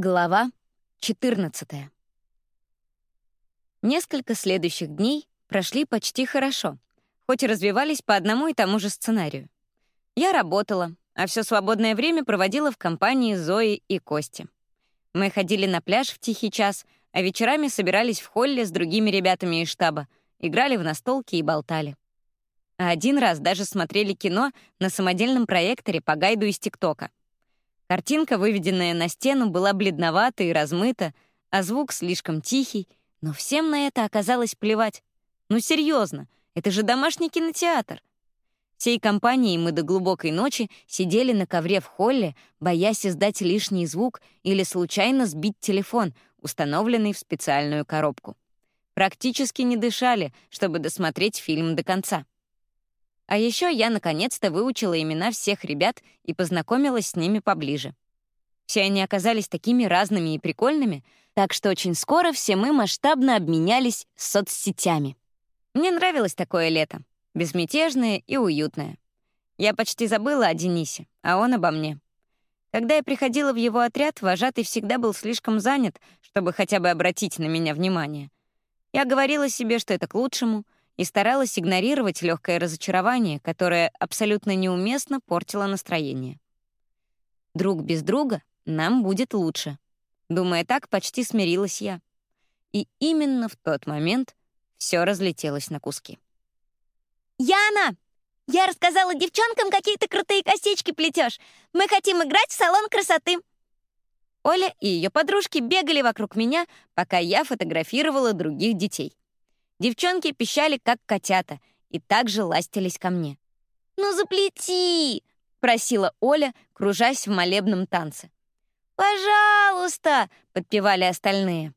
Глава 14. Несколько следующих дней прошли почти хорошо, хоть и развивались по одному и тому же сценарию. Я работала, а все свободное время проводила в компании Зои и Кости. Мы ходили на пляж в тихий час, а вечерами собирались в холле с другими ребятами из штаба, играли в настолки и болтали. А один раз даже смотрели кино на самодельном проекторе по гайду из ТикТока — Картинка, выведенная на стену, была бледновата и размыта, а звук слишком тихий, но всем на это оказалось плевать. Ну серьезно, это же домашний кинотеатр. Всей компанией мы до глубокой ночи сидели на ковре в холле, боясь издать лишний звук или случайно сбить телефон, установленный в специальную коробку. Практически не дышали, чтобы досмотреть фильм до конца. А еще я наконец-то выучила имена всех ребят и познакомилась с ними поближе. Все они оказались такими разными и прикольными, так что очень скоро все мы масштабно обменялись соцсетями. Мне нравилось такое лето, безмятежное и уютное. Я почти забыла о Денисе, а он обо мне. Когда я приходила в его отряд, вожатый всегда был слишком занят, чтобы хотя бы обратить на меня внимание. Я говорила себе, что это к лучшему — и старалась игнорировать легкое разочарование, которое абсолютно неуместно портило настроение. Друг без друга нам будет лучше. Думая так, почти смирилась я. И именно в тот момент все разлетелось на куски. «Яна! Я рассказала девчонкам, какие ты крутые косички плетешь. Мы хотим играть в салон красоты!» Оля и ее подружки бегали вокруг меня, пока я фотографировала других детей. Девчонки пищали, как котята, и также ластились ко мне. «Ну заплети!» — просила Оля, кружась в молебном танце. «Пожалуйста!» — подпевали остальные.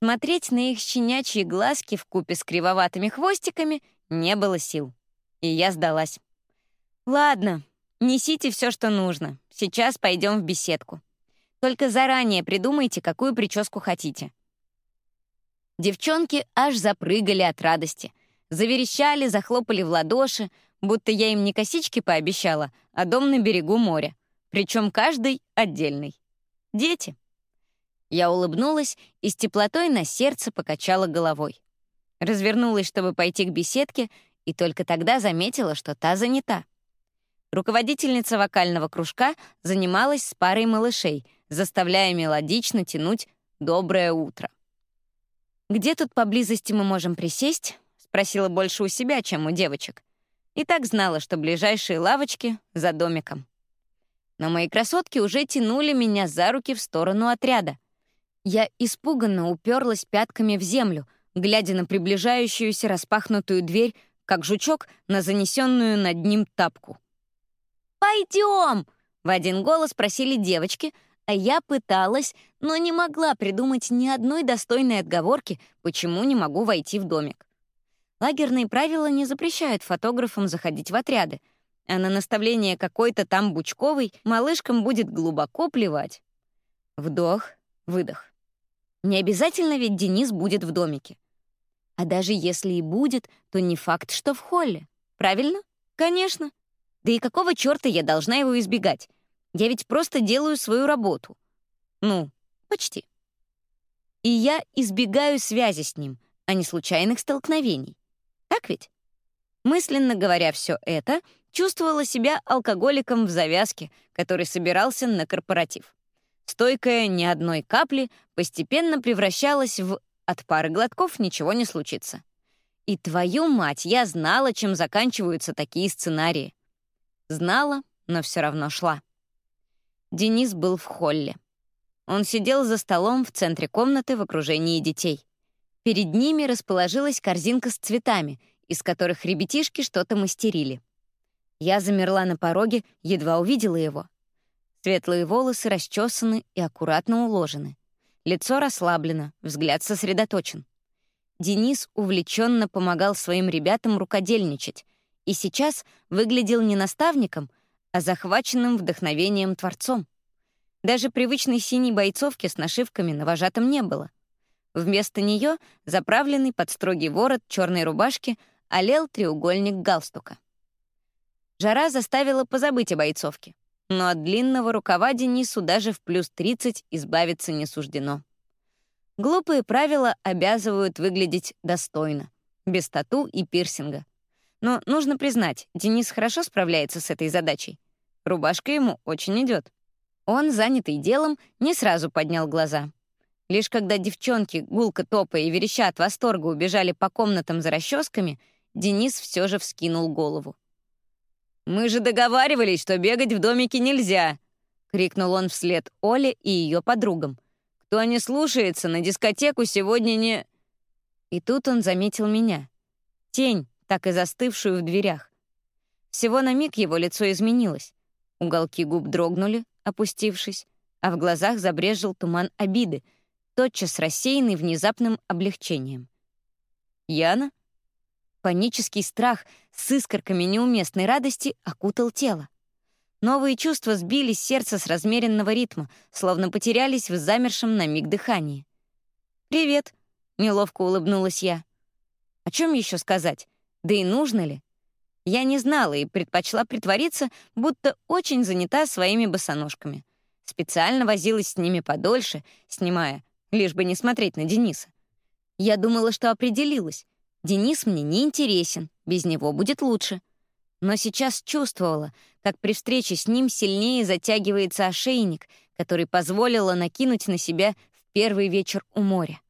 Смотреть на их щенячьи глазки в купе с кривоватыми хвостиками не было сил. И я сдалась. «Ладно, несите все, что нужно. Сейчас пойдем в беседку. Только заранее придумайте, какую прическу хотите. Девчонки аж запрыгали от радости. Заверещали, захлопали в ладоши, будто я им не косички пообещала, а дом на берегу моря. Причем каждый отдельный. Дети. Я улыбнулась и с теплотой на сердце покачала головой. Развернулась, чтобы пойти к беседке, и только тогда заметила, что та занята. Руководительница вокального кружка занималась с парой малышей, заставляя мелодично тянуть «Доброе утро». «Где тут поблизости мы можем присесть?» — спросила больше у себя, чем у девочек. И так знала, что ближайшие лавочки за домиком. Но мои красотки уже тянули меня за руки в сторону отряда. Я испуганно уперлась пятками в землю, глядя на приближающуюся распахнутую дверь, как жучок на занесенную над ним тапку. «Пойдем!» — в один голос просили девочки — а я пыталась, но не могла придумать ни одной достойной отговорки, почему не могу войти в домик. Лагерные правила не запрещают фотографам заходить в отряды, а на наставление какой-то там Бучковой малышкам будет глубоко плевать. Вдох, выдох. Не обязательно ведь Денис будет в домике. А даже если и будет, то не факт, что в холле. Правильно? Конечно. Да и какого чёрта я должна его избегать? Я ведь просто делаю свою работу. Ну, почти. И я избегаю связи с ним, а не случайных столкновений. Так ведь? Мысленно говоря все это, чувствовала себя алкоголиком в завязке, который собирался на корпоратив. Стойкая ни одной капли постепенно превращалась в «от пары глотков ничего не случится». И твою мать, я знала, чем заканчиваются такие сценарии. Знала, но все равно шла. Денис был в холле. Он сидел за столом в центре комнаты в окружении детей. Перед ними расположилась корзинка с цветами, из которых ребятишки что-то мастерили. Я замерла на пороге, едва увидела его. Светлые волосы расчесаны и аккуратно уложены. Лицо расслаблено, взгляд сосредоточен. Денис увлеченно помогал своим ребятам рукодельничать и сейчас выглядел не наставником, а захваченным вдохновением творцом. Даже привычной синей бойцовки с нашивками на вожатом не было. Вместо нее, заправленный под строгий ворот черной рубашки, олел треугольник галстука. Жара заставила позабыть о бойцовке. но от длинного рукава Денису даже в плюс 30 избавиться не суждено. Глупые правила обязывают выглядеть достойно, без тату и пирсинга. Но нужно признать, Денис хорошо справляется с этой задачей. Рубашка ему очень идет. Он, занятый делом, не сразу поднял глаза. Лишь когда девчонки, гулко топая и вереща от восторга, убежали по комнатам за расческами, Денис все же вскинул голову. «Мы же договаривались, что бегать в домике нельзя!» — крикнул он вслед Оле и ее подругам. «Кто не слушается, на дискотеку сегодня не...» И тут он заметил меня. Тень, так и застывшую в дверях. Всего на миг его лицо изменилось. Уголки губ дрогнули, опустившись, а в глазах забрежил туман обиды, тотчас рассеянный внезапным облегчением. «Яна?» Панический страх с искорками неуместной радости окутал тело. Новые чувства сбили сердце с размеренного ритма, словно потерялись в замершем на миг дыхании. «Привет», — неловко улыбнулась я. О чем еще сказать? Да и нужно ли? Я не знала и предпочла притвориться, будто очень занята своими босоножками. Специально возилась с ними подольше, снимая, лишь бы не смотреть на Дениса. Я думала, что определилась. Денис мне не интересен, без него будет лучше. Но сейчас чувствовала, как при встрече с ним сильнее затягивается ошейник, который позволила накинуть на себя в первый вечер у моря.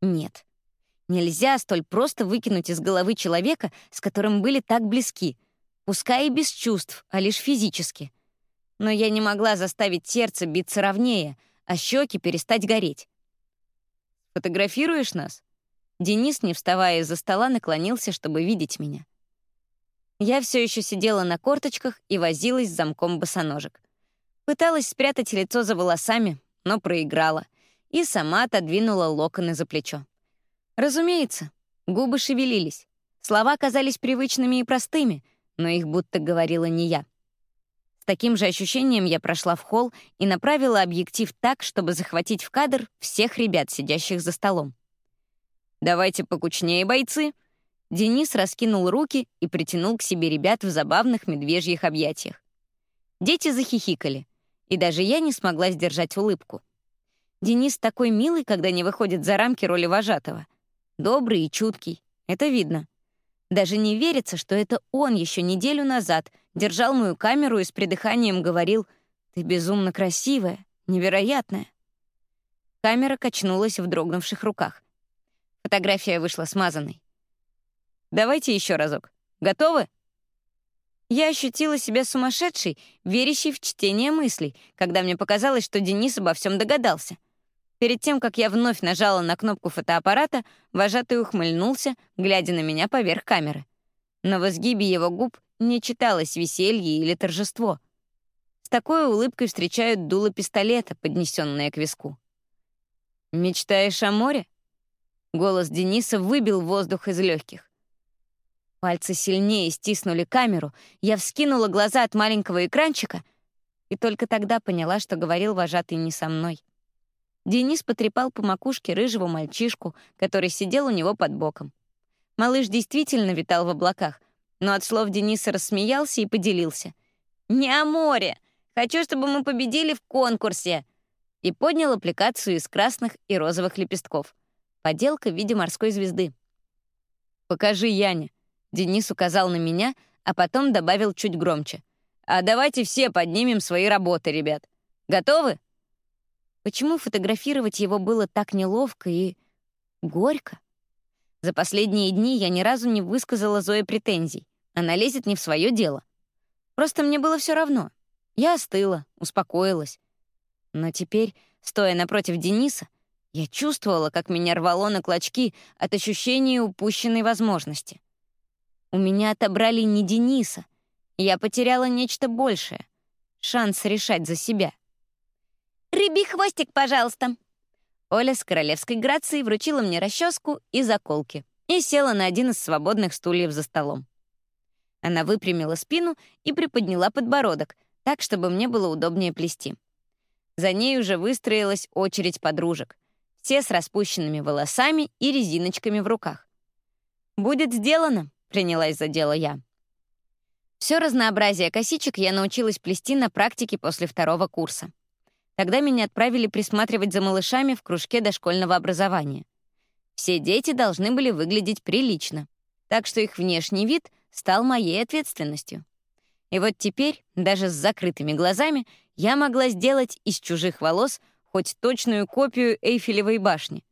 Нет, нельзя столь просто выкинуть из головы человека, с которым были так близки, пускай и без чувств, а лишь физически. Но я не могла заставить сердце биться ровнее, а щеки перестать гореть. «Фотографируешь нас?» Денис, не вставая из-за стола, наклонился, чтобы видеть меня. Я все еще сидела на корточках и возилась с замком босоножек. Пыталась спрятать лицо за волосами, но проиграла, и сама отодвинула локоны за плечо. Разумеется, губы шевелились. Слова казались привычными и простыми, но их будто говорила не я. С таким же ощущением я прошла в холл и направила объектив так, чтобы захватить в кадр всех ребят, сидящих за столом. «Давайте покучнее, бойцы!» Денис раскинул руки и притянул к себе ребят в забавных медвежьих объятиях. Дети захихикали, и даже я не смогла сдержать улыбку. Денис такой милый, когда не выходит за рамки роли вожатого. Добрый и чуткий, это видно. Даже не верится, что это он еще неделю назад держал мою камеру и с придыханием говорил «Ты безумно красивая, невероятная». Камера качнулась в дрогнувших руках. Фотография вышла смазанной. «Давайте еще разок. Готовы?» Я ощутила себя сумасшедшей, верящей в чтение мыслей, когда мне показалось, что Денис обо всем догадался. Перед тем, как я вновь нажала на кнопку фотоаппарата, вожатый ухмыльнулся, глядя на меня поверх камеры. Но в изгибе его губ не читалось веселье или торжество. С такой улыбкой встречают дуло пистолета, поднесенное к виску. «Мечтаешь о море?» Голос Дениса выбил воздух из легких. Пальцы сильнее стиснули камеру, я вскинула глаза от маленького экранчика и только тогда поняла, что говорил вожатый не со мной. Денис потрепал по макушке рыжего мальчишку, который сидел у него под боком. Малыш действительно витал в облаках, но от слов Дениса рассмеялся и поделился. «Не о море! Хочу, чтобы мы победили в конкурсе!» И поднял аппликацию из красных и розовых лепестков. Поделка в виде морской звезды. «Покажи Яне». Денис указал на меня, а потом добавил чуть громче. «А давайте все поднимем свои работы, ребят. Готовы?» Почему фотографировать его было так неловко и горько? За последние дни я ни разу не высказала Зое претензий. Она лезет не в свое дело. Просто мне было все равно. Я остыла, успокоилась. Но теперь, стоя напротив Дениса, я чувствовала, как меня рвало на клочки от ощущения упущенной возможности. У меня отобрали не Дениса. Я потеряла нечто большее. Шанс решать за себя. «Рыбий хвостик, пожалуйста!» Оля с королевской грацией вручила мне расческу и заколки и села на один из свободных стульев за столом. Она выпрямила спину и приподняла подбородок, так, чтобы мне было удобнее плести. За ней уже выстроилась очередь подружек все с распущенными волосами и резиночками в руках. «Будет сделано», — принялась за дело я. Все разнообразие косичек я научилась плести на практике после второго курса. Тогда меня отправили присматривать за малышами в кружке дошкольного образования. Все дети должны были выглядеть прилично, так что их внешний вид стал моей ответственностью. И вот теперь, даже с закрытыми глазами, я могла сделать из чужих волос хоть точную копию Эйфелевой башни.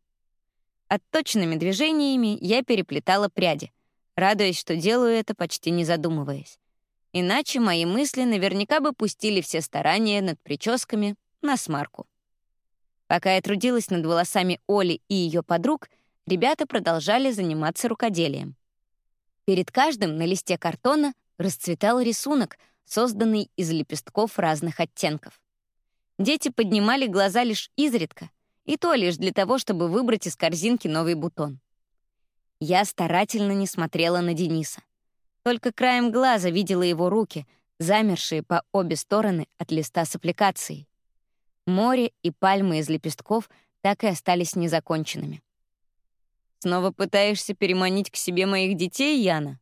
Отточенными движениями я переплетала пряди, радуясь, что делаю это почти не задумываясь. Иначе мои мысли наверняка бы пустили все старания над прическами на смарку. Пока я трудилась над волосами Оли и ее подруг, ребята продолжали заниматься рукоделием. Перед каждым на листе картона расцветал рисунок, созданный из лепестков разных оттенков. Дети поднимали глаза лишь изредка, и то лишь для того, чтобы выбрать из корзинки новый бутон. Я старательно не смотрела на Дениса. Только краем глаза видела его руки, замершие по обе стороны от листа с аппликацией. Море и пальмы из лепестков так и остались незаконченными. «Снова пытаешься переманить к себе моих детей, Яна?»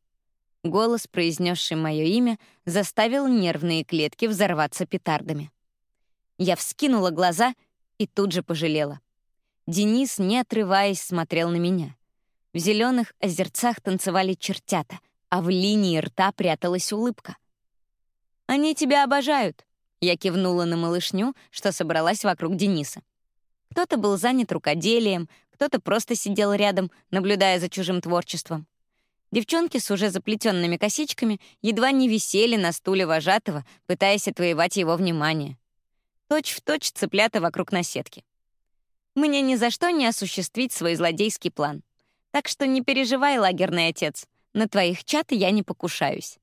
Голос, произнесший мое имя, заставил нервные клетки взорваться петардами. Я вскинула глаза и тут же пожалела. Денис, не отрываясь, смотрел на меня. В зеленых озерцах танцевали чертята, а в линии рта пряталась улыбка. «Они тебя обожают», я кивнула на малышню, что собралась вокруг Дениса. Кто-то был занят рукоделием, кто-то просто сидел рядом, наблюдая за чужим творчеством. Девчонки с уже заплетенными косичками едва не висели на стуле вожатого, пытаясь отвоевать его внимание. Точь в точь цыплята вокруг наседки. Мне ни за что не осуществить свой злодейский план. Так что не переживай, лагерный отец. На твоих чаты я не покушаюсь.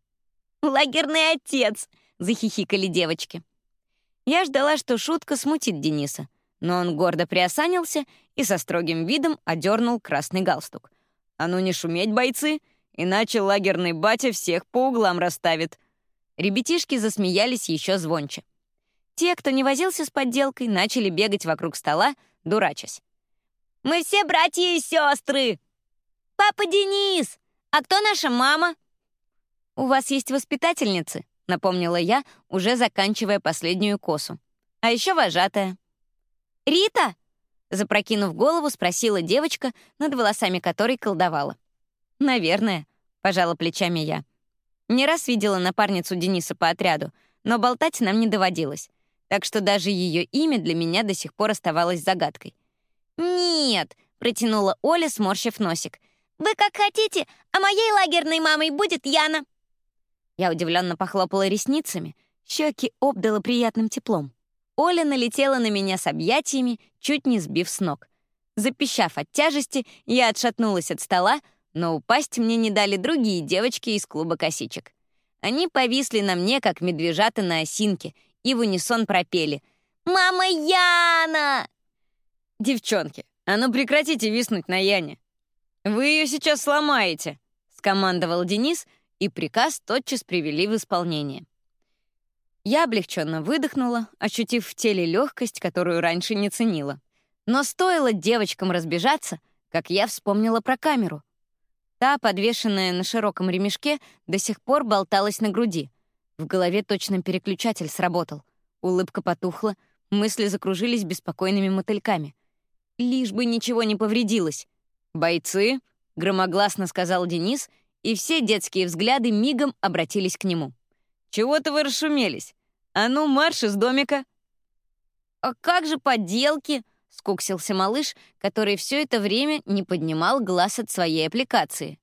«Лагерный отец!» — захихикали девочки. Я ждала, что шутка смутит Дениса, но он гордо приосанился и со строгим видом одернул красный галстук. «А ну не шуметь, бойцы, иначе лагерный батя всех по углам расставит». Ребятишки засмеялись еще звонче. Те, кто не возился с подделкой, начали бегать вокруг стола, дурачась. «Мы все братья и сестры!» «Папа Денис! А кто наша мама?» «У вас есть воспитательницы?» — напомнила я, уже заканчивая последнюю косу. «А еще вожатая». «Рита?» — запрокинув голову, спросила девочка, над волосами которой колдовала. «Наверное», — пожала плечами я. Не раз видела напарницу Дениса по отряду, но болтать нам не доводилось, так что даже ее имя для меня до сих пор оставалось загадкой. «Нет», — протянула Оля, сморщив носик. «Вы как хотите, а моей лагерной мамой будет Яна». Я удивленно похлопала ресницами, щеки обдала приятным теплом. Оля налетела на меня с объятиями, чуть не сбив с ног. Запищав от тяжести, я отшатнулась от стола, но упасть мне не дали другие девочки из клуба косичек. Они повисли на мне, как медвежата на осинке, и в унисон пропели «Мама Яна!» «Девчонки, а ну прекратите виснуть на Яне! Вы ее сейчас сломаете!» — скомандовал Денис, и приказ тотчас привели в исполнение. Я облегченно выдохнула, ощутив в теле легкость, которую раньше не ценила. Но стоило девочкам разбежаться, как я вспомнила про камеру. Та, подвешенная на широком ремешке, до сих пор болталась на груди. В голове точно переключатель сработал. Улыбка потухла, мысли закружились беспокойными мотыльками. Лишь бы ничего не повредилось. «Бойцы!» — громогласно сказал Денис и все детские взгляды мигом обратились к нему. «Чего-то вы расшумелись? А ну, марш из домика!» «А как же подделки?» — скуксился малыш, который все это время не поднимал глаз от своей аппликации.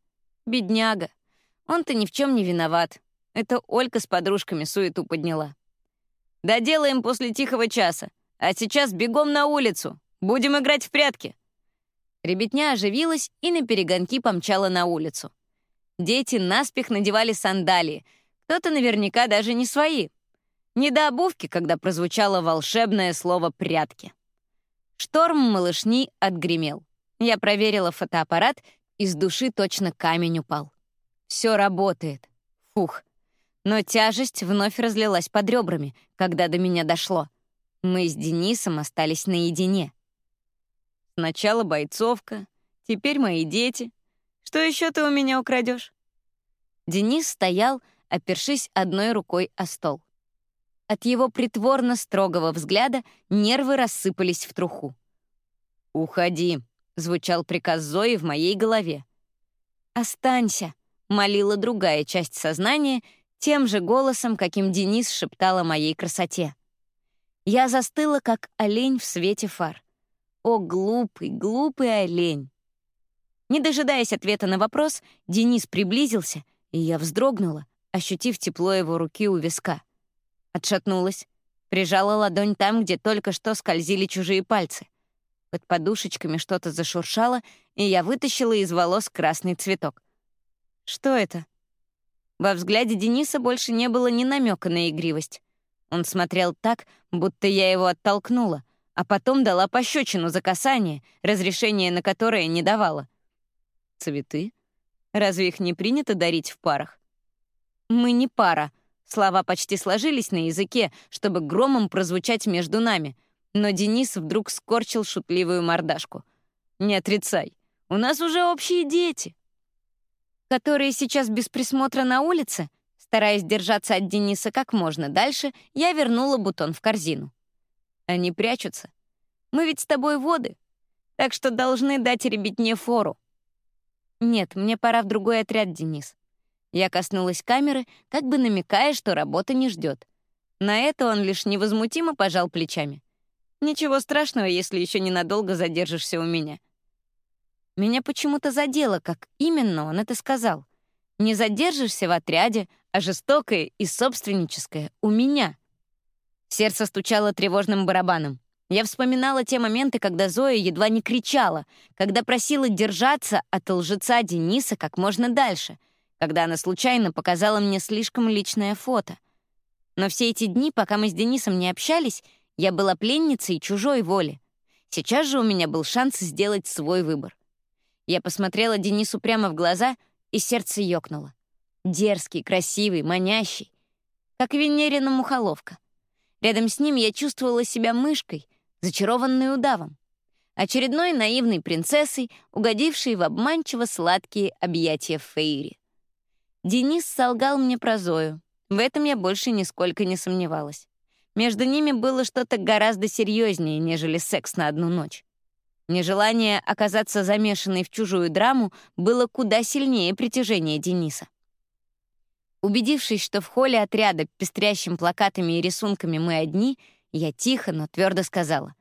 «Бедняга. Он-то ни в чем не виноват. Это Олька с подружками суету подняла. Доделаем после тихого часа. А сейчас бегом на улицу. Будем играть в прятки». Ребятня оживилась и на перегонки помчала на улицу. Дети наспех надевали сандалии, кто-то наверняка даже не свои. Не до обувки, когда прозвучало волшебное слово «прятки». Шторм малышни отгремел. Я проверила фотоаппарат, и с души точно камень упал. Все работает. Фух. Но тяжесть вновь разлилась под ребрами, когда до меня дошло. Мы с Денисом остались наедине. Сначала бойцовка, теперь мои дети — что еще ты у меня украдешь? Денис стоял, опершись одной рукой о стол. От его притворно строгого взгляда нервы рассыпались в труху. «Уходи», — звучал приказ Зои в моей голове. «Останься», — молила другая часть сознания тем же голосом, каким Денис шептал о моей красоте. Я застыла, как олень в свете фар. О, глупый, глупый олень! Не дожидаясь ответа на вопрос, Денис приблизился, и я вздрогнула, ощутив тепло его руки у виска. Отшатнулась, прижала ладонь там, где только что скользили чужие пальцы. Под подушечками что-то зашуршало, и я вытащила из волос красный цветок. Что это? Во взгляде Дениса больше не было ни намека на игривость. Он смотрел так, будто я его оттолкнула, а потом дала пощечину за касание, разрешение на которое не давала. Цветы? Разве их не принято дарить в парах? Мы не пара. Слова почти сложились на языке, чтобы громом прозвучать между нами, но Денис вдруг скорчил шутливую мордашку. «Не отрицай, у нас уже общие дети». «Которые сейчас без присмотра на улице?» Стараясь держаться от Дениса как можно дальше, я вернула бутон в корзину. Они прячутся. Мы ведь с тобой воды, так что должны дать ребятне фору. Нет, мне пора в другой отряд, Денис. Я коснулась камеры, как бы намекая, что работа не ждет. На это он лишь невозмутимо пожал плечами. Ничего страшного, если еще ненадолго задержишься у меня. Меня почему-то задело, как именно он это сказал. Не задержишься в отряде, а жестокое и собственническое — у меня. Сердце стучало тревожным барабаном. Я вспоминала те моменты, когда Зоя едва не кричала, когда просила держаться от лжеца Дениса как можно дальше, когда она случайно показала мне слишком личное фото. Но все эти дни, пока мы с Денисом не общались, я была пленницей чужой воли. Сейчас же у меня был шанс сделать свой выбор. Я посмотрела Денису прямо в глаза, и сердце ёкнуло. Дерзкий, красивый, манящий. Как Венерина мухоловка. Рядом с ним я чувствовала себя мышкой, зачарованной удавом. Очередной наивной принцессой, угодившей в обманчиво сладкие объятия Фейри. Денис солгал мне про Зою. В этом я больше нисколько не сомневалась. Между ними было что-то гораздо серьезнее, нежели секс на одну ночь. Нежелание оказаться замешанной в чужую драму было куда сильнее притяжения Дениса. Убедившись, что в холле отряда, пестрящим плакатами и рисунками мы одни, я тихо, но твердо сказала.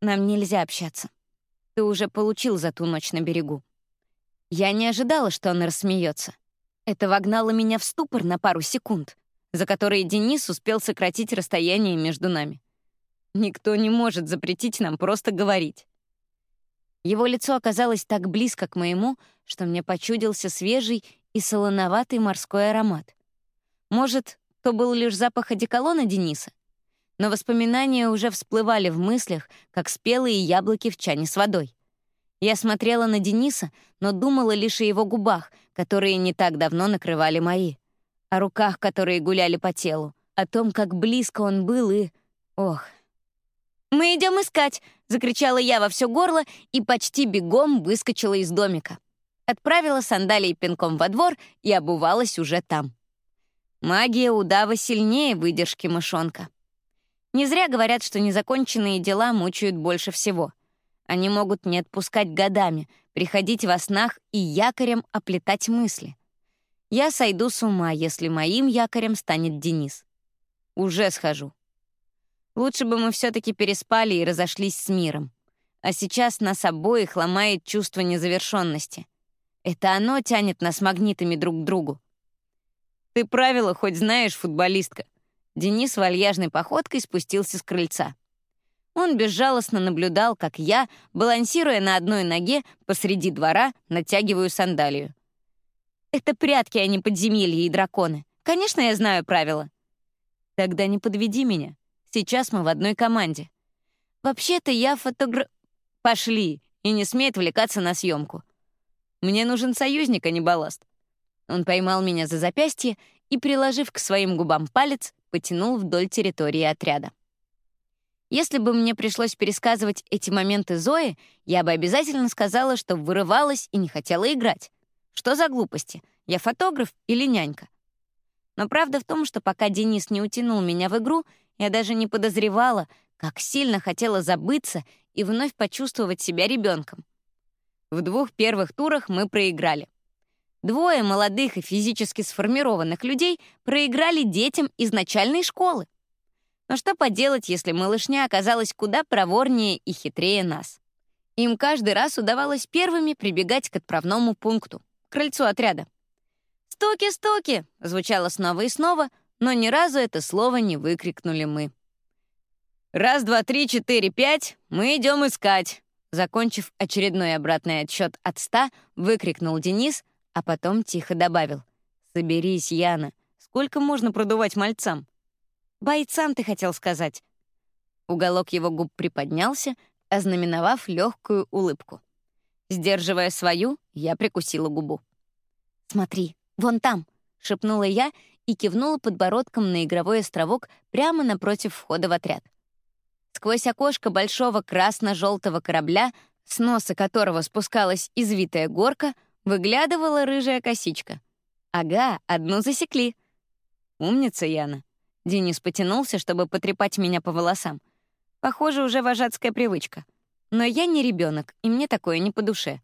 «Нам нельзя общаться. Ты уже получил за ту ночь на берегу». Я не ожидала, что он рассмеется. Это вогнало меня в ступор на пару секунд, за которые Денис успел сократить расстояние между нами. Никто не может запретить нам просто говорить. Его лицо оказалось так близко к моему, что мне почудился свежий и солоноватый морской аромат. Может, то был лишь запах одеколона Дениса? Но воспоминания уже всплывали в мыслях, как спелые яблоки в чане с водой. Я смотрела на Дениса, но думала лишь о его губах, которые не так давно накрывали мои, о руках, которые гуляли по телу, о том, как близко он был и... Ох. «Мы идем искать!» — закричала я во все горло и почти бегом выскочила из домика отправила сандалии пинком во двор и обувалась уже там. Магия удава сильнее выдержки мышонка. Не зря говорят, что незаконченные дела мучают больше всего. Они могут не отпускать годами, приходить во снах и якорем оплетать мысли. Я сойду с ума, если моим якорем станет Денис. Уже схожу. Лучше бы мы все-таки переспали и разошлись с миром. А сейчас нас обоих ломает чувство незавершенности — это оно тянет нас магнитами друг к другу. Ты правила хоть знаешь, футболистка. Денис вальяжной походкой спустился с крыльца. Он безжалостно наблюдал, как я, балансируя на одной ноге, посреди двора натягиваю сандалию. Это прятки, а не подземелья и драконы. Конечно, я знаю правила. Тогда не подведи меня. Сейчас мы в одной команде. Вообще-то я фотогра... Пошли, и не смей отвлекаться на съемку. Мне нужен союзник, а не балласт». Он поймал меня за запястье и, приложив к своим губам палец, потянул вдоль территории отряда. Если бы мне пришлось пересказывать эти моменты Зои, я бы обязательно сказала, что вырывалась и не хотела играть. Что за глупости? Я фотограф или нянька? Но правда в том, что пока Денис не утянул меня в игру, я даже не подозревала, как сильно хотела забыться и вновь почувствовать себя ребенком. В двух первых турах мы проиграли. Двое молодых и физически сформированных людей проиграли детям из начальной школы. Но что поделать, если малышня оказалась куда проворнее и хитрее нас? Им каждый раз удавалось первыми прибегать к отправному пункту, крыльцу отряда. «Стуки-стуки!» — звучало снова и снова, но ни разу это слово не выкрикнули мы. «Раз, два, три, четыре, пять, мы идем искать!» Закончив очередной обратный отсчет от ста, выкрикнул Денис, а потом тихо добавил. «Соберись, Яна. Сколько можно продувать мальцам?» «Бойцам, ты хотел сказать». Уголок его губ приподнялся, ознаменовав легкую улыбку. Сдерживая свою, я прикусила губу. «Смотри, вон там!» — шепнула я и кивнула подбородком на игровой островок прямо напротив входа в отряд. Сквозь окошко большого красно-желтого корабля, с носа которого спускалась извитая горка, выглядывала рыжая косичка. «Ага, одну засекли». «Умница, Яна». Денис потянулся, чтобы потрепать меня по волосам. Похоже, уже вожатская привычка. Но я не ребенок, и мне такое не по душе.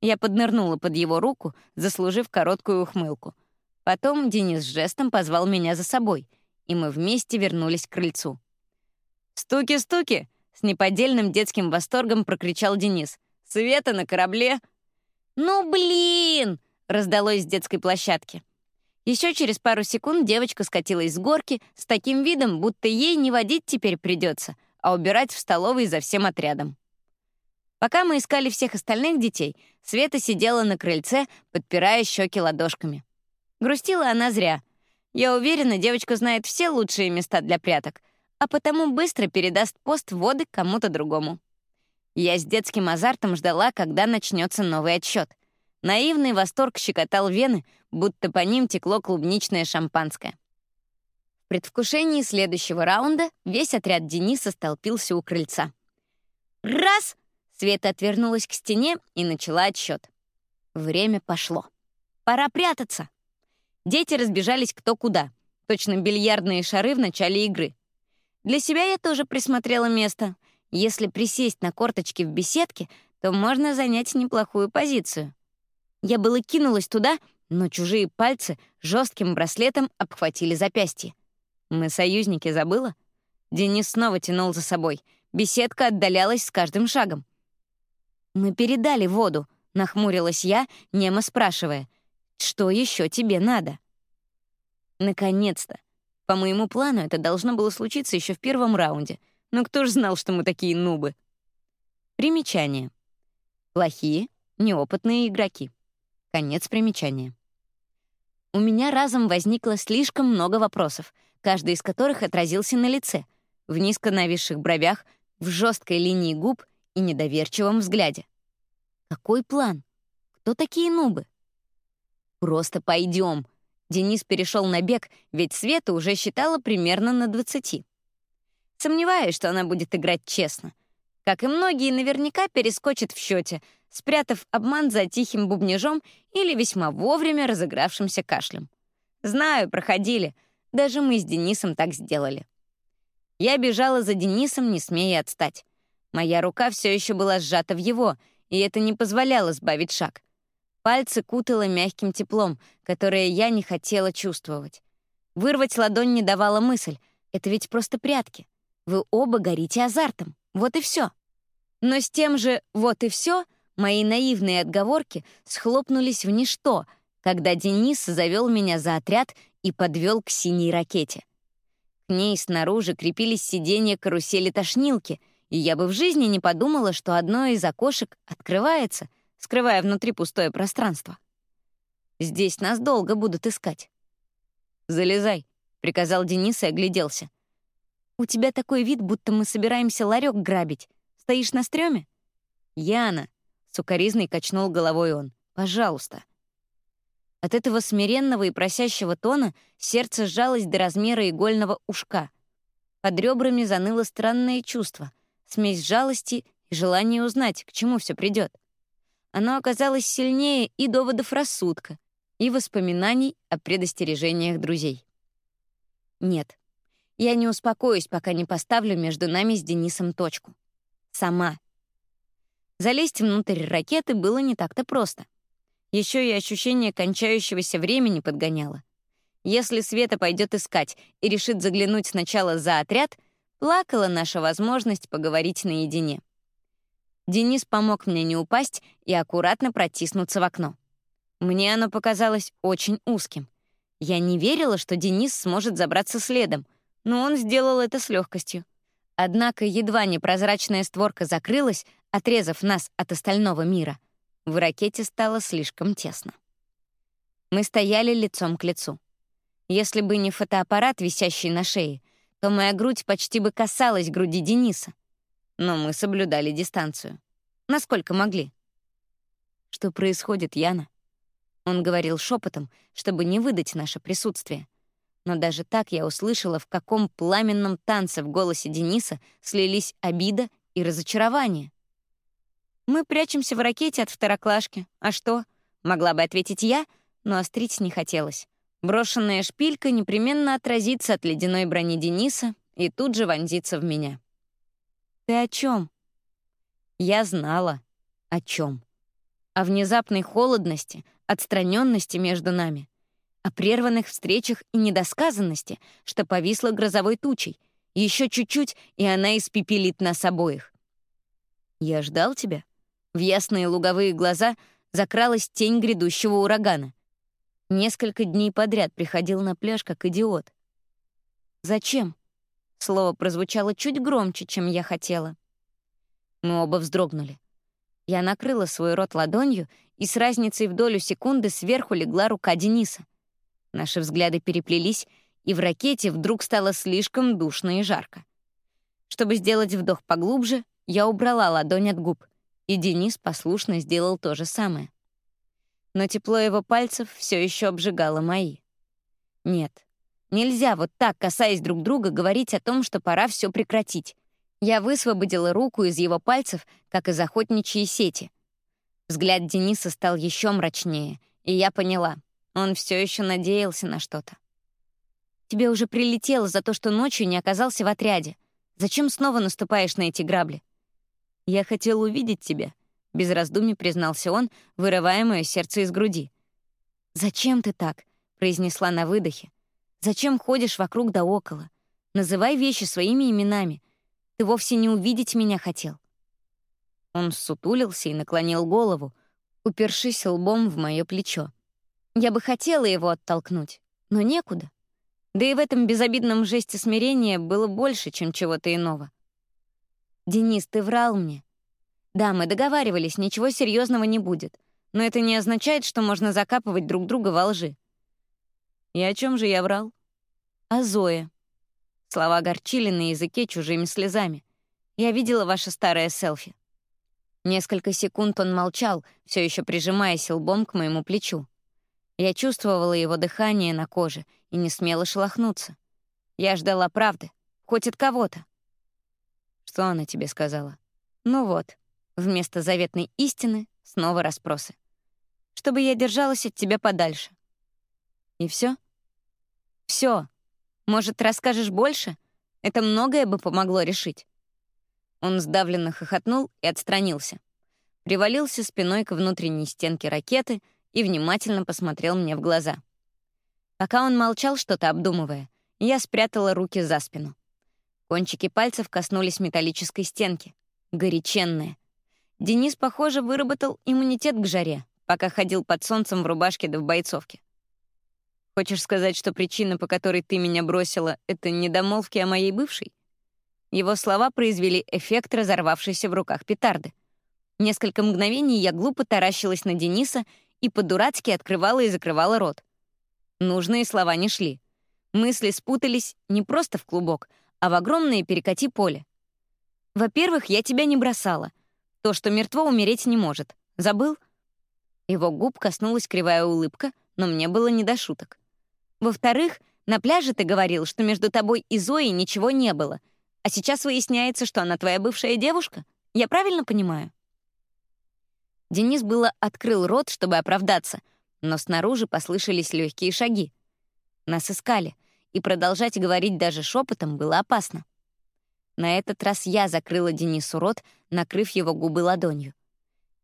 Я поднырнула под его руку, заслужив короткую ухмылку. Потом Денис жестом позвал меня за собой, и мы вместе вернулись к крыльцу. «Стуки-стуки!» — с неподдельным детским восторгом прокричал Денис. «Света на корабле!» «Ну, блин!» — раздалось с детской площадки. Еще через пару секунд девочка скатилась с горки с таким видом, будто ей не водить теперь придется, а убирать в столовой за всем отрядом. Пока мы искали всех остальных детей, Света сидела на крыльце, подпирая щеки ладошками. Грустила она зря. Я уверена, девочка знает все лучшие места для пряток, а потому быстро передаст пост воды кому-то другому. Я с детским азартом ждала, когда начнется новый отсчет. Наивный восторг щекотал вены, будто по ним текло клубничное шампанское предвкушении следующего раунда весь отряд Дениса столпился у крыльца. «Раз!» — Света отвернулась к стене и начала отсчет. Время пошло. Пора прятаться. Дети разбежались кто куда. Точно бильярдные шары в начале игры. Для себя я тоже присмотрела место. Если присесть на корточки в беседке, то можно занять неплохую позицию. Я было кинулась туда, но чужие пальцы жестким браслетом обхватили запястье. Мы союзники, забыла? Денис снова тянул за собой. Беседка отдалялась с каждым шагом. «Мы передали воду», — нахмурилась я, немо спрашивая. «Что еще тебе надо?» Наконец-то. По моему плану это должно было случиться еще в первом раунде. Но кто ж знал, что мы такие нубы? Примечание. Плохие, неопытные игроки. Конец примечания. У меня разом возникло слишком много вопросов — каждый из которых отразился на лице, в низко нависших бровях, в жесткой линии губ и недоверчивом взгляде. Какой план? Кто такие нубы? Просто пойдем. Денис перешел на бег, ведь Света уже считала примерно на 20. Сомневаюсь, что она будет играть честно. Как и многие, наверняка перескочит в счете, спрятав обман за тихим бубнежом или весьма вовремя разыгравшимся кашлем. Знаю, проходили — даже мы с Денисом так сделали. Я бежала за Денисом, не смея отстать. Моя рука все еще была сжата в его, и это не позволяло сбавить шаг. Пальцы кутало мягким теплом, которое я не хотела чувствовать. Вырвать ладонь не давала мысль. Это ведь просто прятки. Вы оба горите азартом. Вот и все. Но с тем же «вот и все» мои наивные отговорки схлопнулись в ничто, когда Денис завел меня за отряд и подвел к синей ракете. К ней снаружи крепились сиденья карусели-тошнилки, и я бы в жизни не подумала, что одно из окошек открывается, скрывая внутри пустое пространство. Здесь нас долго будут искать. «Залезай», — приказал Денис и огляделся. «У тебя такой вид, будто мы собираемся ларек грабить. Стоишь на стреме?» «Яна», — сукоризный качнул головой он, — «пожалуйста». От этого смиренного и просящего тона сердце сжалось до размера игольного ушка. Под ребрами заныло странное чувство, смесь жалости и желания узнать, к чему все придет. Оно оказалось сильнее и доводов рассудка, и воспоминаний о предостережениях друзей. Нет. Я не успокоюсь, пока не поставлю между нами с Денисом точку. Сама. Залезть внутрь ракеты было не так-то просто. Еще и ощущение кончающегося времени подгоняло. Если Света пойдет искать и решит заглянуть сначала за отряд, плакала наша возможность поговорить наедине. Денис помог мне не упасть и аккуратно протиснуться в окно. Мне оно показалось очень узким. Я не верила, что Денис сможет забраться следом, но он сделал это с легкостью. Однако едва непрозрачная створка закрылась, отрезав нас от остального мира, в ракете стало слишком тесно. Мы стояли лицом к лицу. Если бы не фотоаппарат, висящий на шее, то моя грудь почти бы касалась груди Дениса. Но мы соблюдали дистанцию. Насколько могли. Что происходит, Яна? Он говорил шепотом, чтобы не выдать наше присутствие. Но даже так я услышала, в каком пламенном танце в голосе Дениса слились обида и разочарование. «Мы прячемся в ракете от второклашки. А что?» — могла бы ответить я, но острить не хотелось. Брошенная шпилька непременно отразится от ледяной брони Дениса и тут же вонзится в меня. «Ты о чем? Я знала, о чем. О внезапной холодности, отстраненности между нами, о прерванных встречах и недосказанности, что повисла грозовой тучей. Еще чуть-чуть, и она испепелит нас обоих. Я ждал тебя. В ясные луговые глаза закралась тень грядущего урагана. Несколько дней подряд приходил на пляж как идиот. «Зачем?» Слово прозвучало чуть громче, чем я хотела. Мы оба вздрогнули. Я накрыла свой рот ладонью, и с разницей в долю секунды сверху легла рука Дениса. Наши взгляды переплелись, и в ракете вдруг стало слишком душно и жарко. Чтобы сделать вдох поглубже, я убрала ладонь от губ, и Денис послушно сделал то же самое но тепло его пальцев все еще обжигало мои. Нет, нельзя вот так, касаясь друг друга, говорить о том, что пора все прекратить. Я высвободила руку из его пальцев, как из охотничьей сети. Взгляд Дениса стал еще мрачнее, и я поняла, он все еще надеялся на что-то. «Тебе уже прилетело за то, что ночью не оказался в отряде. Зачем снова наступаешь на эти грабли?» «Я хотел увидеть тебя», — без раздумий признался он, вырывая мое сердце из груди. «Зачем ты так?» — произнесла на выдохе. «Зачем ходишь вокруг да около? Называй вещи своими именами. Ты вовсе не увидеть меня хотел». Он сутулился и наклонил голову, упершись лбом в мое плечо. Я бы хотела его оттолкнуть, но некуда. Да и в этом безобидном жесте смирения было больше, чем чего-то иного. «Денис, ты врал мне. Да, мы договаривались, ничего серьезного не будет. Но это не означает, что можно закапывать друг друга во лжи. И о чем же я врал? О Зое. Слова горчили на языке чужими слезами. Я видела ваше старое селфи. Несколько секунд он молчал, все еще прижимаясь лбом к моему плечу. Я чувствовала его дыхание на коже и не смела шелохнуться. Я ждала правды, хоть от кого-то. Что она тебе сказала? Ну вот, Вместо заветной истины снова расспросы. Чтобы я держалась от тебя подальше. И все? Все. Может, расскажешь больше? Это многое бы помогло решить. Он сдавленно хохотнул и отстранился. Привалился спиной к внутренней стенке ракеты и внимательно посмотрел мне в глаза. Пока он молчал, что-то обдумывая, я спрятала руки за спину. Кончики пальцев коснулись металлической стенки. Горяченная, Денис, похоже, выработал иммунитет к жаре, пока ходил под солнцем в рубашке да в бойцовке. Хочешь сказать, что причина, по которой ты меня бросила, — это недомолвки о моей бывшей? Его слова произвели эффект разорвавшейся в руках петарды. Несколько мгновений я глупо таращилась на Дениса и по-дурацки открывала и закрывала рот. Нужные слова не шли. Мысли спутались не просто в клубок, а в огромные перекати поле. Во-первых, я тебя не бросала — то, что мертво умереть не может. Забыл?» Его губ коснулась кривая улыбка, но мне было не до шуток. «Во-вторых, на пляже ты говорил, что между тобой и Зоей ничего не было, а сейчас выясняется, что она твоя бывшая девушка? Я правильно понимаю?» Денис было открыл рот, чтобы оправдаться, но снаружи послышались легкие шаги. Нас искали, и продолжать говорить даже шепотом было опасно. На этот раз я закрыла Денису рот, накрыв его губы ладонью.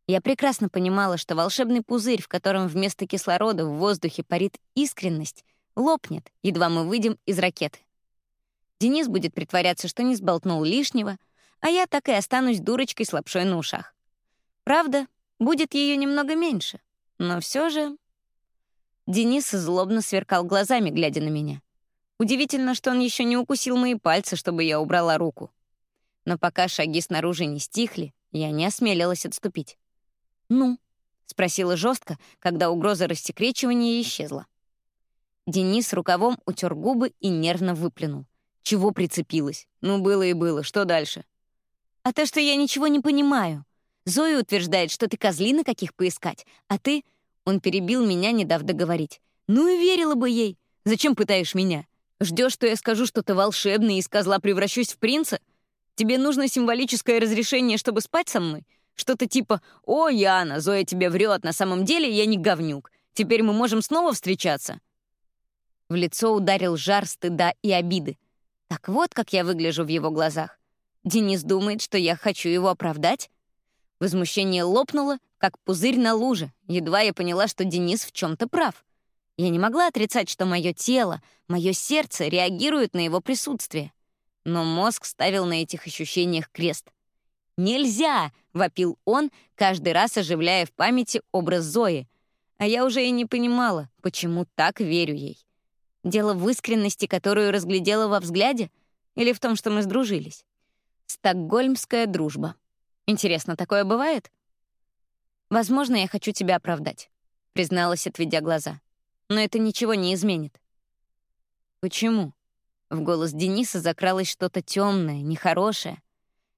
Я прекрасно понимала, что волшебный пузырь, в котором вместо кислорода в воздухе парит искренность, лопнет, едва мы выйдем из ракеты. Денис будет притворяться, что не сболтнул лишнего, а я так и останусь дурочкой с лапшой на ушах. Правда, будет ее немного меньше, но все же... Денис злобно сверкал глазами, глядя на меня. Удивительно, что он еще не укусил мои пальцы, чтобы я убрала руку. Но пока шаги снаружи не стихли, я не осмелилась отступить. «Ну?» — спросила жестко, когда угроза рассекречивания исчезла. Денис рукавом утер губы и нервно выплюнул. «Чего прицепилась? Ну, было и было. Что дальше?» «А то, что я ничего не понимаю. Зоя утверждает, что ты козлины каких поискать, а ты...» Он перебил меня, не дав договорить. «Ну и верила бы ей. Зачем пытаешь меня? Ждешь, что я скажу что-то волшебное и из козла превращусь в принца? Тебе нужно символическое разрешение, чтобы спать со мной? Что-то типа «О, Яна, Зоя тебе врет, на самом деле я не говнюк. Теперь мы можем снова встречаться». В лицо ударил жар стыда и обиды. Так вот, как я выгляжу в его глазах. Денис думает, что я хочу его оправдать? Возмущение лопнуло, как пузырь на луже. Едва я поняла, что Денис в чем то прав. Я не могла отрицать, что мое тело, мое сердце реагируют на его присутствие. Но мозг ставил на этих ощущениях крест. «Нельзя!» — вопил он, каждый раз оживляя в памяти образ Зои. А я уже и не понимала, почему так верю ей. Дело в искренности, которую разглядела во взгляде, или в том, что мы сдружились? Стокгольмская дружба. Интересно, такое бывает? Возможно, я хочу тебя оправдать, призналась, отведя глаза но это ничего не изменит. Почему? В голос Дениса закралось что-то темное, нехорошее.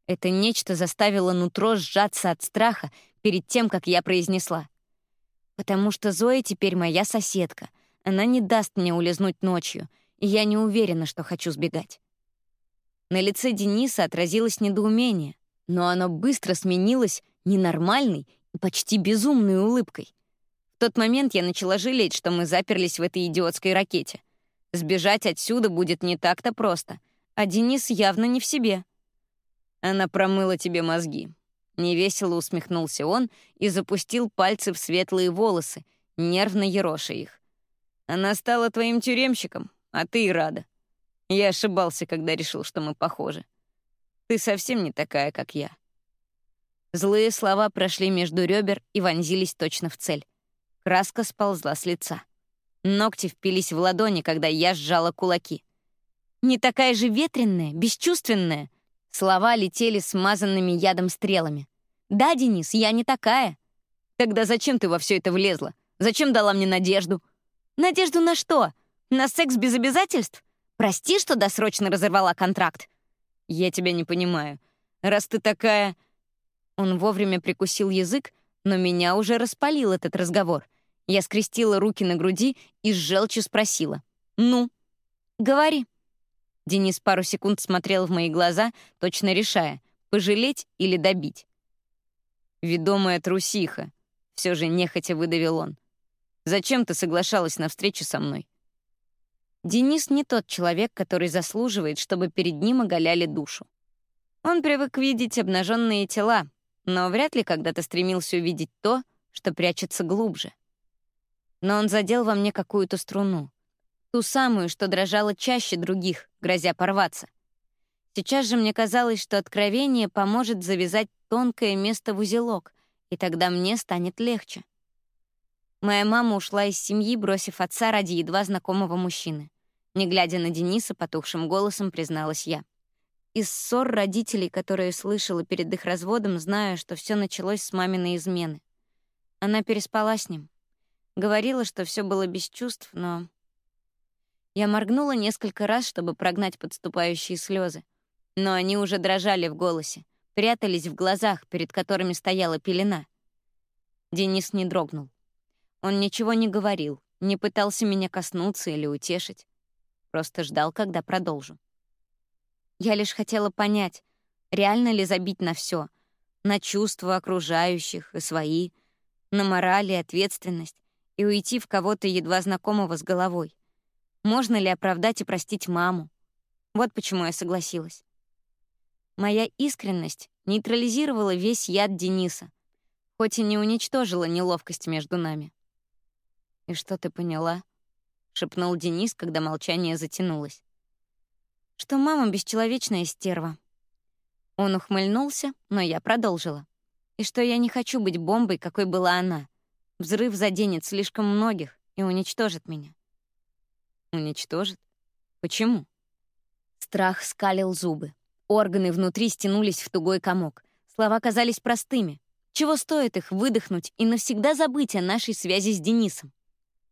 Это нечто заставило нутро сжаться от страха перед тем, как я произнесла. «Потому что Зоя теперь моя соседка. Она не даст мне улизнуть ночью, и я не уверена, что хочу сбегать». На лице Дениса отразилось недоумение, но оно быстро сменилось ненормальной и почти безумной улыбкой тот момент я начала жалеть, что мы заперлись в этой идиотской ракете. Сбежать отсюда будет не так-то просто, а Денис явно не в себе. Она промыла тебе мозги. Невесело усмехнулся он и запустил пальцы в светлые волосы, нервно ероша их. Она стала твоим тюремщиком, а ты и рада. Я ошибался, когда решил, что мы похожи. Ты совсем не такая, как я. Злые слова прошли между ребер и вонзились точно в цель. Краска сползла с лица. Ногти впились в ладони, когда я сжала кулаки. «Не такая же ветренная, бесчувственная!» Слова летели смазанными ядом стрелами. «Да, Денис, я не такая!» «Тогда зачем ты во все это влезла? Зачем дала мне надежду?» «Надежду на что? На секс без обязательств? Прости, что досрочно разорвала контракт». «Я тебя не понимаю. Раз ты такая...» Он вовремя прикусил язык, но меня уже распалил этот разговор. Я скрестила руки на груди и с желчью спросила. «Ну?» «Говори». Денис пару секунд смотрел в мои глаза, точно решая, пожалеть или добить. «Ведомая трусиха», — все же нехотя выдавил он. «Зачем ты соглашалась на встречу со мной?» Денис не тот человек, который заслуживает, чтобы перед ним оголяли душу. Он привык видеть обнаженные тела, но вряд ли когда-то стремился увидеть то, что прячется глубже. Но он задел во мне какую-то струну. Ту самую, что дрожала чаще других, грозя порваться. Сейчас же мне казалось, что откровение поможет завязать тонкое место в узелок, и тогда мне станет легче. Моя мама ушла из семьи, бросив отца ради едва знакомого мужчины. Не глядя на Дениса, потухшим голосом призналась я. Из ссор родителей, которые слышала перед их разводом, знаю, что все началось с маминой измены. Она переспала с ним. Говорила, что все было без чувств, но... Я моргнула несколько раз, чтобы прогнать подступающие слезы, но они уже дрожали в голосе, прятались в глазах, перед которыми стояла пелена. Денис не дрогнул. Он ничего не говорил, не пытался меня коснуться или утешить. Просто ждал, когда продолжу. Я лишь хотела понять, реально ли забить на все, на чувства окружающих и свои, на мораль и ответственность, и уйти в кого-то едва знакомого с головой. Можно ли оправдать и простить маму? Вот почему я согласилась. Моя искренность нейтрализировала весь яд Дениса, хоть и не уничтожила неловкость между нами. «И что ты поняла?» — шепнул Денис, когда молчание затянулось. «Что мама бесчеловечная стерва». Он ухмыльнулся, но я продолжила. «И что я не хочу быть бомбой, какой была она. Взрыв заденет слишком многих и уничтожит меня». «Уничтожит? Почему?» Страх скалил зубы. Органы внутри стянулись в тугой комок. Слова казались простыми. Чего стоит их выдохнуть и навсегда забыть о нашей связи с Денисом?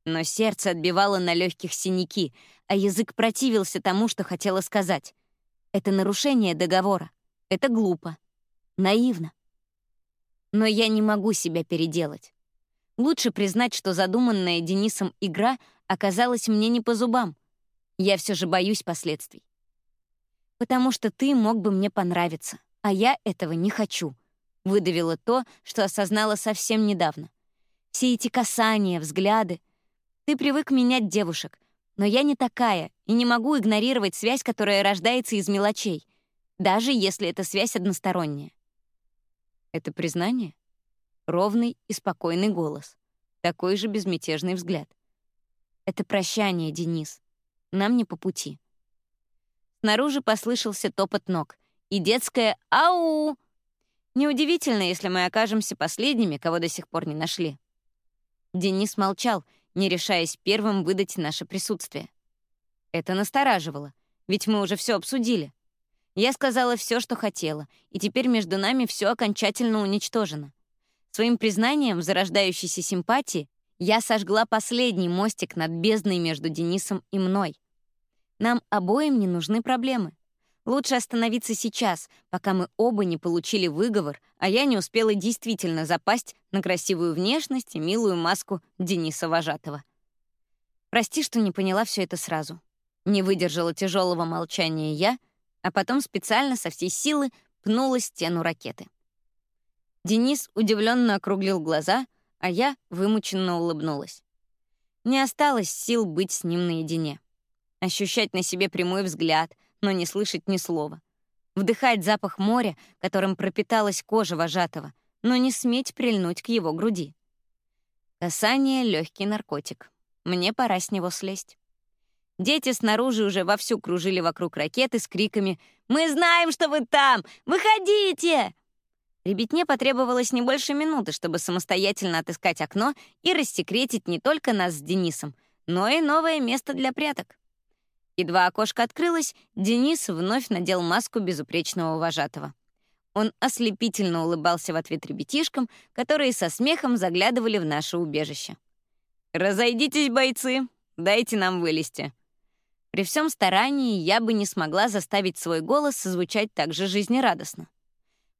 Но сердце отбивало на легких синяки, а язык противился тому, что хотела сказать. Это нарушение договора. Это глупо. Наивно. Но я не могу себя переделать. Лучше признать, что задуманная Денисом игра оказалась мне не по зубам. Я все же боюсь последствий. Потому что ты мог бы мне понравиться, а я этого не хочу. Выдавила то, что осознала совсем недавно. Все эти касания, взгляды. Ты привык менять девушек, но я не такая и не могу игнорировать связь, которая рождается из мелочей, даже если эта связь односторонняя. Это признание? Ровный и спокойный голос. Такой же безмятежный взгляд. Это прощание, Денис. Нам не по пути. Снаружи послышался топот ног и детское «Ау!». Неудивительно, если мы окажемся последними, кого до сих пор не нашли. Денис молчал, не решаясь первым выдать наше присутствие. Это настораживало, ведь мы уже все обсудили. Я сказала все, что хотела, и теперь между нами все окончательно уничтожено. Своим признанием в зарождающейся симпатии я сожгла последний мостик над бездной между Денисом и мной — нам обоим не нужны проблемы. Лучше остановиться сейчас, пока мы оба не получили выговор, а я не успела действительно запасть на красивую внешность и милую маску Дениса Вожатого. Прости, что не поняла все это сразу. Не выдержала тяжелого молчания я, а потом специально со всей силы пнула стену ракеты. Денис удивленно округлил глаза, а я вымученно улыбнулась. Не осталось сил быть с ним наедине ощущать на себе прямой взгляд, но не слышать ни слова. Вдыхать запах моря, которым пропиталась кожа вожатого, но не сметь прильнуть к его груди. Касание — легкий наркотик. Мне пора с него слезть. Дети снаружи уже вовсю кружили вокруг ракеты с криками «Мы знаем, что вы там! Выходите!» Ребятне потребовалось не больше минуты, чтобы самостоятельно отыскать окно и рассекретить не только нас с Денисом, но и новое место для пряток. Едва окошко открылось, Денис вновь надел маску безупречного вожатого. Он ослепительно улыбался в ответ ребятишкам, которые со смехом заглядывали в наше убежище. «Разойдитесь, бойцы! Дайте нам вылезти!» При всем старании я бы не смогла заставить свой голос звучать так же жизнерадостно.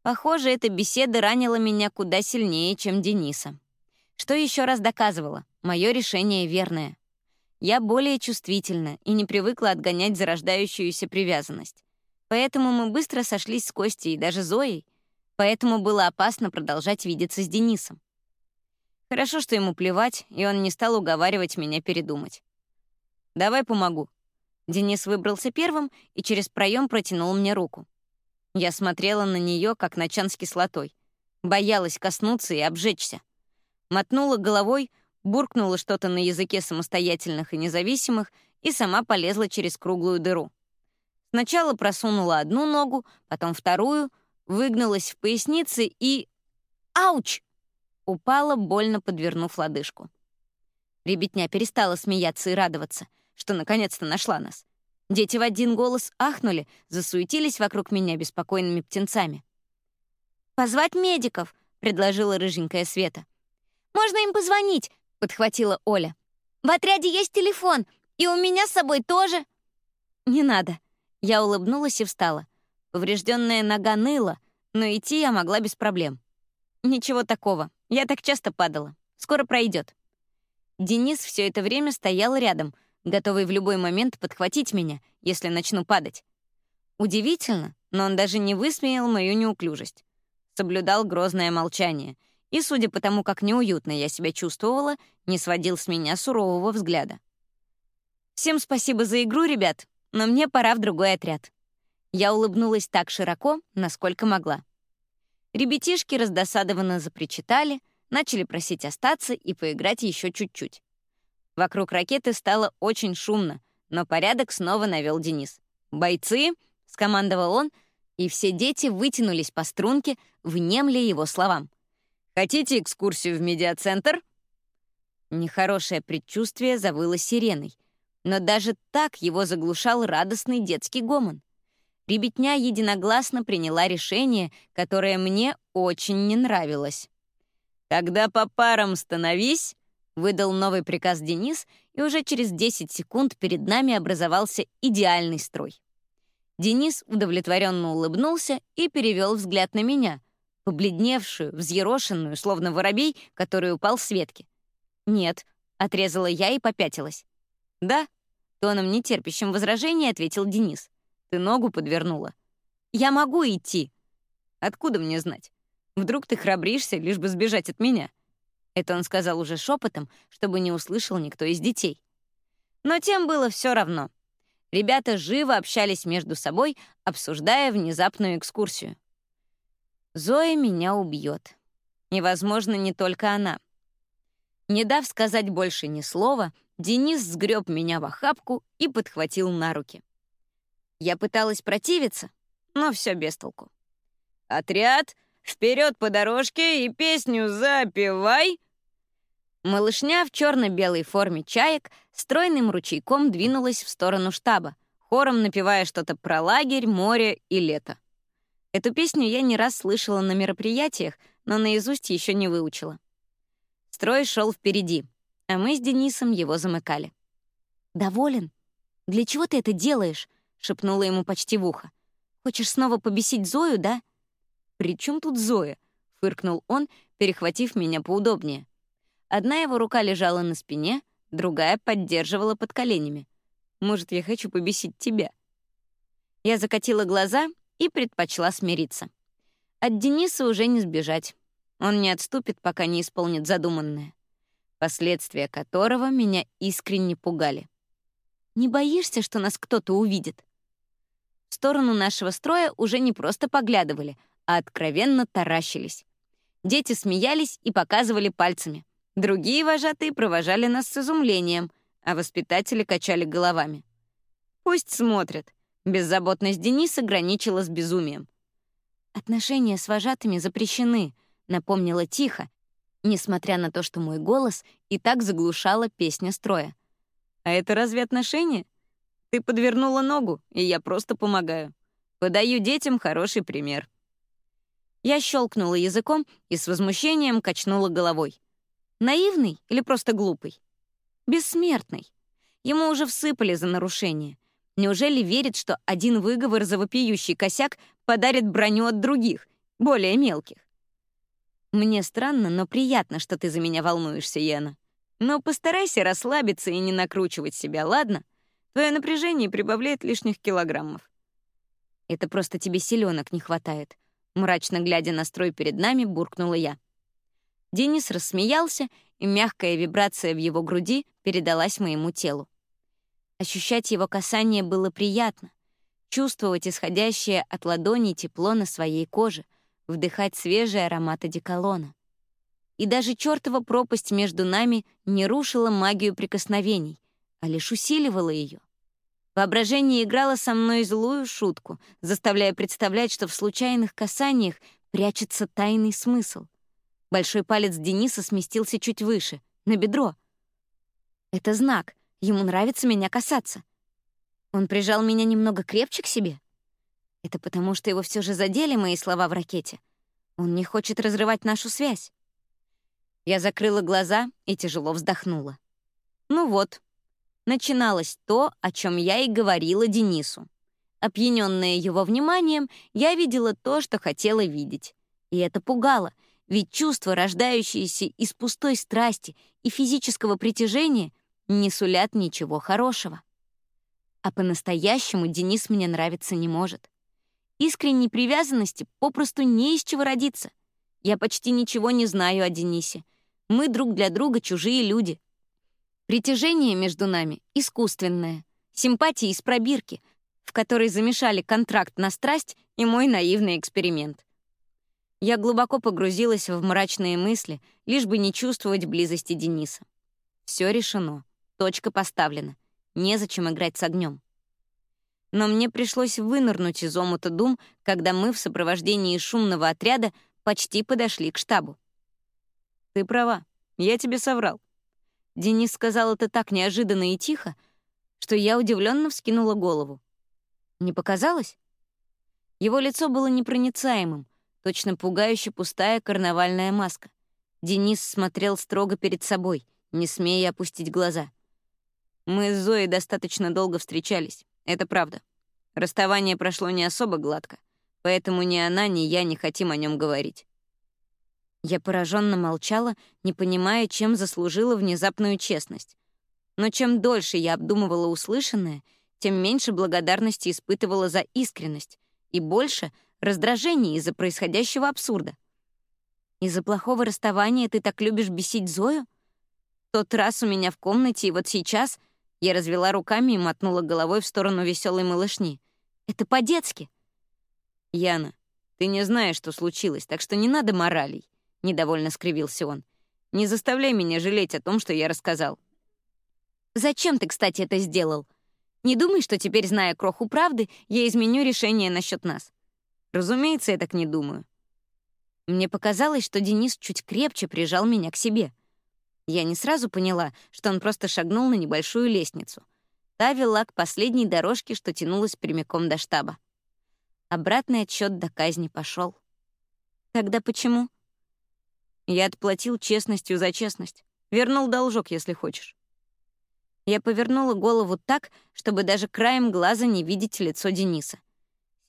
Похоже, эта беседа ранила меня куда сильнее, чем Дениса. Что еще раз доказывало, мое решение верное. Я более чувствительна и не привыкла отгонять зарождающуюся привязанность. Поэтому мы быстро сошлись с Костей и даже Зоей, поэтому было опасно продолжать видеться с Денисом. Хорошо, что ему плевать, и он не стал уговаривать меня передумать. «Давай помогу». Денис выбрался первым и через проем протянул мне руку. Я смотрела на нее, как на чан с кислотой. Боялась коснуться и обжечься. Мотнула головой, буркнула что-то на языке самостоятельных и независимых и сама полезла через круглую дыру. Сначала просунула одну ногу, потом вторую, выгнулась в пояснице и... Ауч! Упала, больно подвернув лодыжку. Ребятня перестала смеяться и радоваться, что наконец-то нашла нас. Дети в один голос ахнули, засуетились вокруг меня беспокойными птенцами. «Позвать медиков», — предложила рыженькая Света. «Можно им позвонить, — подхватила Оля. «В отряде есть телефон, и у меня с собой тоже». «Не надо». Я улыбнулась и встала. Поврежденная нога ныла, но идти я могла без проблем. «Ничего такого. Я так часто падала. Скоро пройдет. Денис все это время стоял рядом, готовый в любой момент подхватить меня, если начну падать. Удивительно, но он даже не высмеял мою неуклюжесть. Соблюдал грозное молчание — и, судя по тому, как неуютно я себя чувствовала, не сводил с меня сурового взгляда. Всем спасибо за игру, ребят, но мне пора в другой отряд. Я улыбнулась так широко, насколько могла. Ребятишки раздосадованно запричитали, начали просить остаться и поиграть еще чуть-чуть. Вокруг ракеты стало очень шумно, но порядок снова навел Денис. «Бойцы!» — скомандовал он, и все дети вытянулись по струнке, внемля его словам. «Хотите экскурсию в медиацентр?» Нехорошее предчувствие завыло сиреной, но даже так его заглушал радостный детский гомон. Ребятня единогласно приняла решение, которое мне очень не нравилось. «Тогда по парам становись!» — выдал новый приказ Денис, и уже через 10 секунд перед нами образовался идеальный строй. Денис удовлетворенно улыбнулся и перевел взгляд на меня, побледневшую, взъерошенную, словно воробей, который упал с ветки. «Нет», — отрезала я и попятилась. «Да», — тоном нетерпящим возражения ответил Денис. «Ты ногу подвернула». «Я могу идти». «Откуда мне знать? Вдруг ты храбришься, лишь бы сбежать от меня?» Это он сказал уже шепотом, чтобы не услышал никто из детей. Но тем было все равно. Ребята живо общались между собой, обсуждая внезапную экскурсию. Зоя меня убьет. Невозможно не только она. Не дав сказать больше ни слова, Денис сгреб меня в охапку и подхватил на руки. Я пыталась противиться, но все без толку. «Отряд, вперед по дорожке и песню запевай!» Малышня в черно-белой форме чаек стройным ручейком двинулась в сторону штаба, хором напевая что-то про лагерь, море и лето. Эту песню я не раз слышала на мероприятиях, но наизусть еще не выучила. Строй шел впереди, а мы с Денисом его замыкали. «Доволен? Для чего ты это делаешь?» — шепнула ему почти в ухо. «Хочешь снова побесить Зою, да?» «При чем тут Зоя?» — фыркнул он, перехватив меня поудобнее. Одна его рука лежала на спине, другая поддерживала под коленями. «Может, я хочу побесить тебя?» Я закатила глаза и предпочла смириться. От Дениса уже не сбежать. Он не отступит, пока не исполнит задуманное, последствия которого меня искренне пугали. «Не боишься, что нас кто-то увидит?» В сторону нашего строя уже не просто поглядывали, а откровенно таращились. Дети смеялись и показывали пальцами. Другие вожатые провожали нас с изумлением, а воспитатели качали головами. «Пусть смотрят». Беззаботность Дениса граничила с безумием. «Отношения с вожатыми запрещены», напомнила тихо, несмотря на то, что мой голос и так заглушала песня строя. «А это разве отношения? Ты подвернула ногу, и я просто помогаю. Подаю детям хороший пример». Я щелкнула языком и с возмущением качнула головой. Наивный или просто глупый? Бессмертный. Ему уже всыпали за нарушение. Неужели верит, что один выговор за вопиющий косяк подарит броню от других, более мелких? Мне странно, но приятно, что ты за меня волнуешься, Яна. Но постарайся расслабиться и не накручивать себя, ладно? Твое напряжение прибавляет лишних килограммов. Это просто тебе силёнок не хватает. Мрачно глядя на строй перед нами, буркнула я. Денис рассмеялся, и мягкая вибрация в его груди передалась моему телу. Ощущать его касание было приятно, чувствовать исходящее от ладони тепло на своей коже — вдыхать свежий аромат одеколона. И даже чертова пропасть между нами не рушила магию прикосновений, а лишь усиливала ее. Воображение играло со мной злую шутку, заставляя представлять, что в случайных касаниях прячется тайный смысл. Большой палец Дениса сместился чуть выше, на бедро. Это знак, ему нравится меня касаться. Он прижал меня немного крепче к себе — это потому, что его все же задели мои слова в ракете. Он не хочет разрывать нашу связь. Я закрыла глаза и тяжело вздохнула. Ну вот, начиналось то, о чем я и говорила Денису. Опьяненная его вниманием, я видела то, что хотела видеть. И это пугало, ведь чувства, рождающиеся из пустой страсти и физического притяжения, не сулят ничего хорошего. А по-настоящему Денис мне нравиться не может. Искренней привязанности попросту не из чего родиться. Я почти ничего не знаю о Денисе. Мы друг для друга чужие люди. Притяжение между нами искусственное, симпатии из пробирки, в которой замешали контракт на страсть и мой наивный эксперимент. Я глубоко погрузилась в мрачные мысли, лишь бы не чувствовать близости Дениса. Все решено, точка поставлена, незачем играть с огнем. Но мне пришлось вынырнуть из омута дум, когда мы в сопровождении шумного отряда почти подошли к штабу. «Ты права, я тебе соврал». Денис сказал это так неожиданно и тихо, что я удивленно вскинула голову. Не показалось? Его лицо было непроницаемым, точно пугающе пустая карнавальная маска. Денис смотрел строго перед собой, не смея опустить глаза. Мы с Зоей достаточно долго встречались, это правда. Расставание прошло не особо гладко, поэтому ни она, ни я не хотим о нем говорить. Я пораженно молчала, не понимая, чем заслужила внезапную честность. Но чем дольше я обдумывала услышанное, тем меньше благодарности испытывала за искренность и больше раздражения из-за происходящего абсурда. Из-за плохого расставания ты так любишь бесить Зою? Тот раз у меня в комнате и вот сейчас я развела руками и мотнула головой в сторону веселой малышни. Это по-детски. Яна, ты не знаешь, что случилось, так что не надо моралей. — недовольно скривился он. «Не заставляй меня жалеть о том, что я рассказал». «Зачем ты, кстати, это сделал? Не думай, что теперь, зная кроху правды, я изменю решение насчет нас». «Разумеется, я так не думаю». Мне показалось, что Денис чуть крепче прижал меня к себе. Я не сразу поняла, что он просто шагнул на небольшую лестницу. Та вела к последней дорожке, что тянулась прямиком до штаба. Обратный отсчет до казни пошел. Тогда почему? Я отплатил честностью за честность. Вернул должок, если хочешь. Я повернула голову так, чтобы даже краем глаза не видеть лицо Дениса.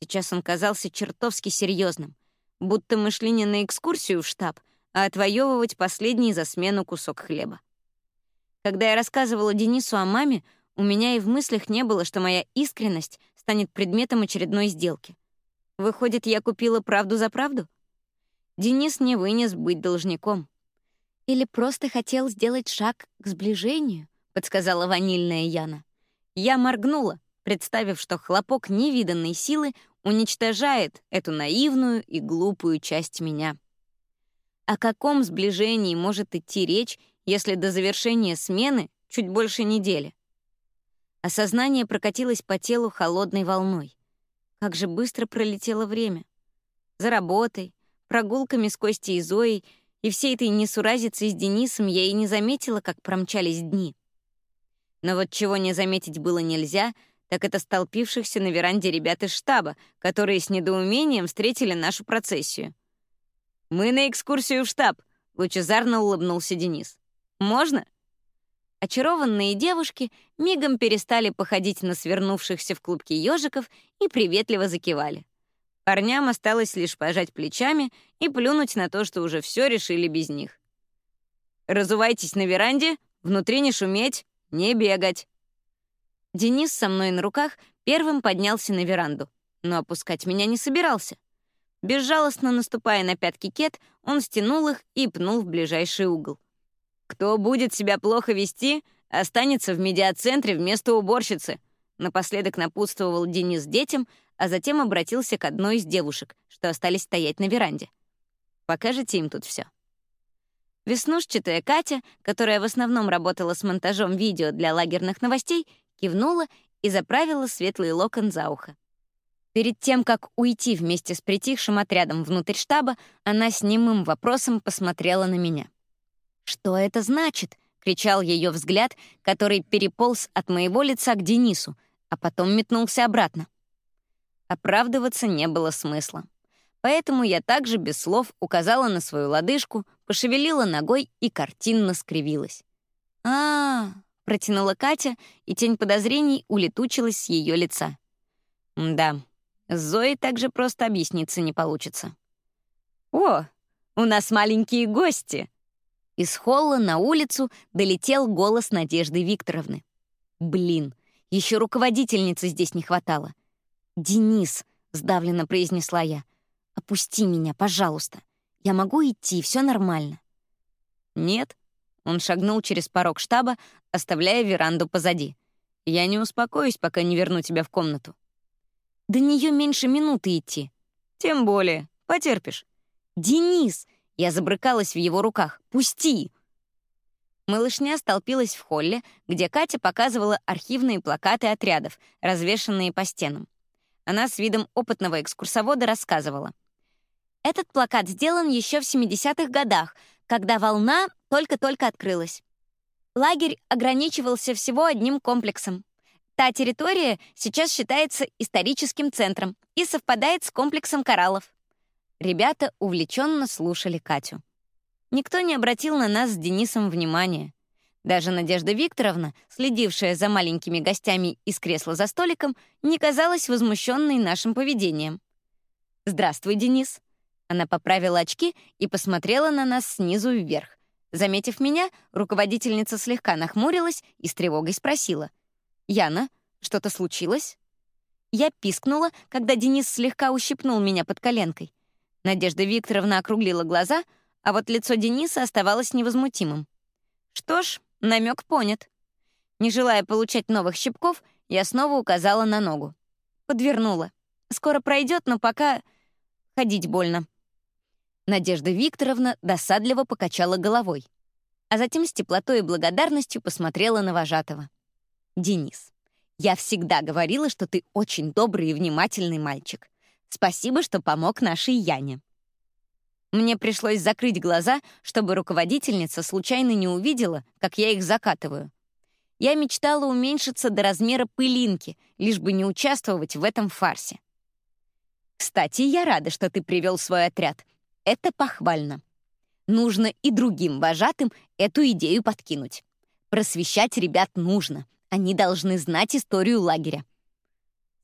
Сейчас он казался чертовски серьезным, будто мы шли не на экскурсию в штаб, а отвоевывать последний за смену кусок хлеба. Когда я рассказывала Денису о маме, у меня и в мыслях не было, что моя искренность станет предметом очередной сделки. Выходит, я купила правду за правду? Денис не вынес быть должником. Или просто хотел сделать шаг к сближению, подсказала ванильная Яна. Я моргнула, представив, что хлопок невиданной силы уничтожает эту наивную и глупую часть меня. О каком сближении может идти речь, если до завершения смены чуть больше недели? Осознание прокатилось по телу холодной волной. Как же быстро пролетело время. За работой, прогулками с Костей и Зоей и всей этой несуразицей с Денисом я и не заметила, как промчались дни. Но вот чего не заметить было нельзя, так это столпившихся на веранде ребят из штаба, которые с недоумением встретили нашу процессию. «Мы на экскурсию в штаб», — лучезарно улыбнулся Денис. «Можно?» Очарованные девушки мигом перестали походить на свернувшихся в клубки ежиков и приветливо закивали. Парням осталось лишь пожать плечами и плюнуть на то, что уже все решили без них. «Разувайтесь на веранде, внутри не шуметь, не бегать». Денис со мной на руках первым поднялся на веранду, но опускать меня не собирался. Безжалостно наступая на пятки кет, он стянул их и пнул в ближайший угол. «Кто будет себя плохо вести, останется в медиацентре вместо уборщицы», напоследок напутствовал Денис детям, а затем обратился к одной из девушек, что остались стоять на веранде. «Покажете им тут все. Веснушчатая Катя, которая в основном работала с монтажом видео для лагерных новостей, кивнула и заправила светлый локон за ухо. Перед тем, как уйти вместе с притихшим отрядом внутрь штаба, она с немым вопросом посмотрела на меня. «Что это значит?» — кричал ее взгляд, который переполз от моего лица к Денису, а потом метнулся обратно. Оправдываться не было смысла. Поэтому я также без слов указала на свою лодыжку, пошевелила ногой и картинно скривилась. а, -а, -а протянула Катя, и тень подозрений улетучилась с ее лица. «Да, с Зоей так же просто объясниться не получится». «О, у нас маленькие гости!» Из холла на улицу долетел голос Надежды Викторовны. «Блин, еще руководительницы здесь не хватало. «Денис», — сдавленно произнесла я, — «опусти меня, пожалуйста. Я могу идти, все нормально». «Нет», — Он шагнул через порог штаба, оставляя веранду позади. «Я не успокоюсь, пока не верну тебя в комнату». «До нее меньше минуты идти». «Тем более. Потерпишь». «Денис!» Я забрыкалась в его руках. «Пусти!» Малышня столпилась в холле, где Катя показывала архивные плакаты отрядов, развешанные по стенам. Она с видом опытного экскурсовода рассказывала. Этот плакат сделан еще в 70-х годах, когда волна только-только открылась. Лагерь ограничивался всего одним комплексом. Та территория сейчас считается историческим центром и совпадает с комплексом кораллов. Ребята увлеченно слушали Катю. Никто не обратил на нас с Денисом внимания. Даже Надежда Викторовна, следившая за маленькими гостями из кресла за столиком, не казалась возмущенной нашим поведением. «Здравствуй, Денис», она поправила очки и посмотрела на нас снизу вверх. Заметив меня, руководительница слегка нахмурилась и с тревогой спросила. «Яна, что-то случилось?» Я пискнула, когда Денис слегка ущипнул меня под коленкой. Надежда Викторовна округлила глаза, а вот лицо Дениса оставалось невозмутимым. Что ж, намек понят. Не желая получать новых щипков, я снова указала на ногу. Подвернула. Скоро пройдет, но пока ходить больно. Надежда Викторовна досадливо покачала головой, а затем с теплотой и благодарностью посмотрела на вожатого. «Денис, я всегда говорила, что ты очень добрый и внимательный мальчик. Спасибо, что помог нашей Яне». Мне пришлось закрыть глаза, чтобы руководительница случайно не увидела, как я их закатываю. Я мечтала уменьшиться до размера пылинки, лишь бы не участвовать в этом фарсе. «Кстати, я рада, что ты привел свой отряд», это похвально. Нужно и другим вожатым эту идею подкинуть. Просвещать ребят нужно. Они должны знать историю лагеря.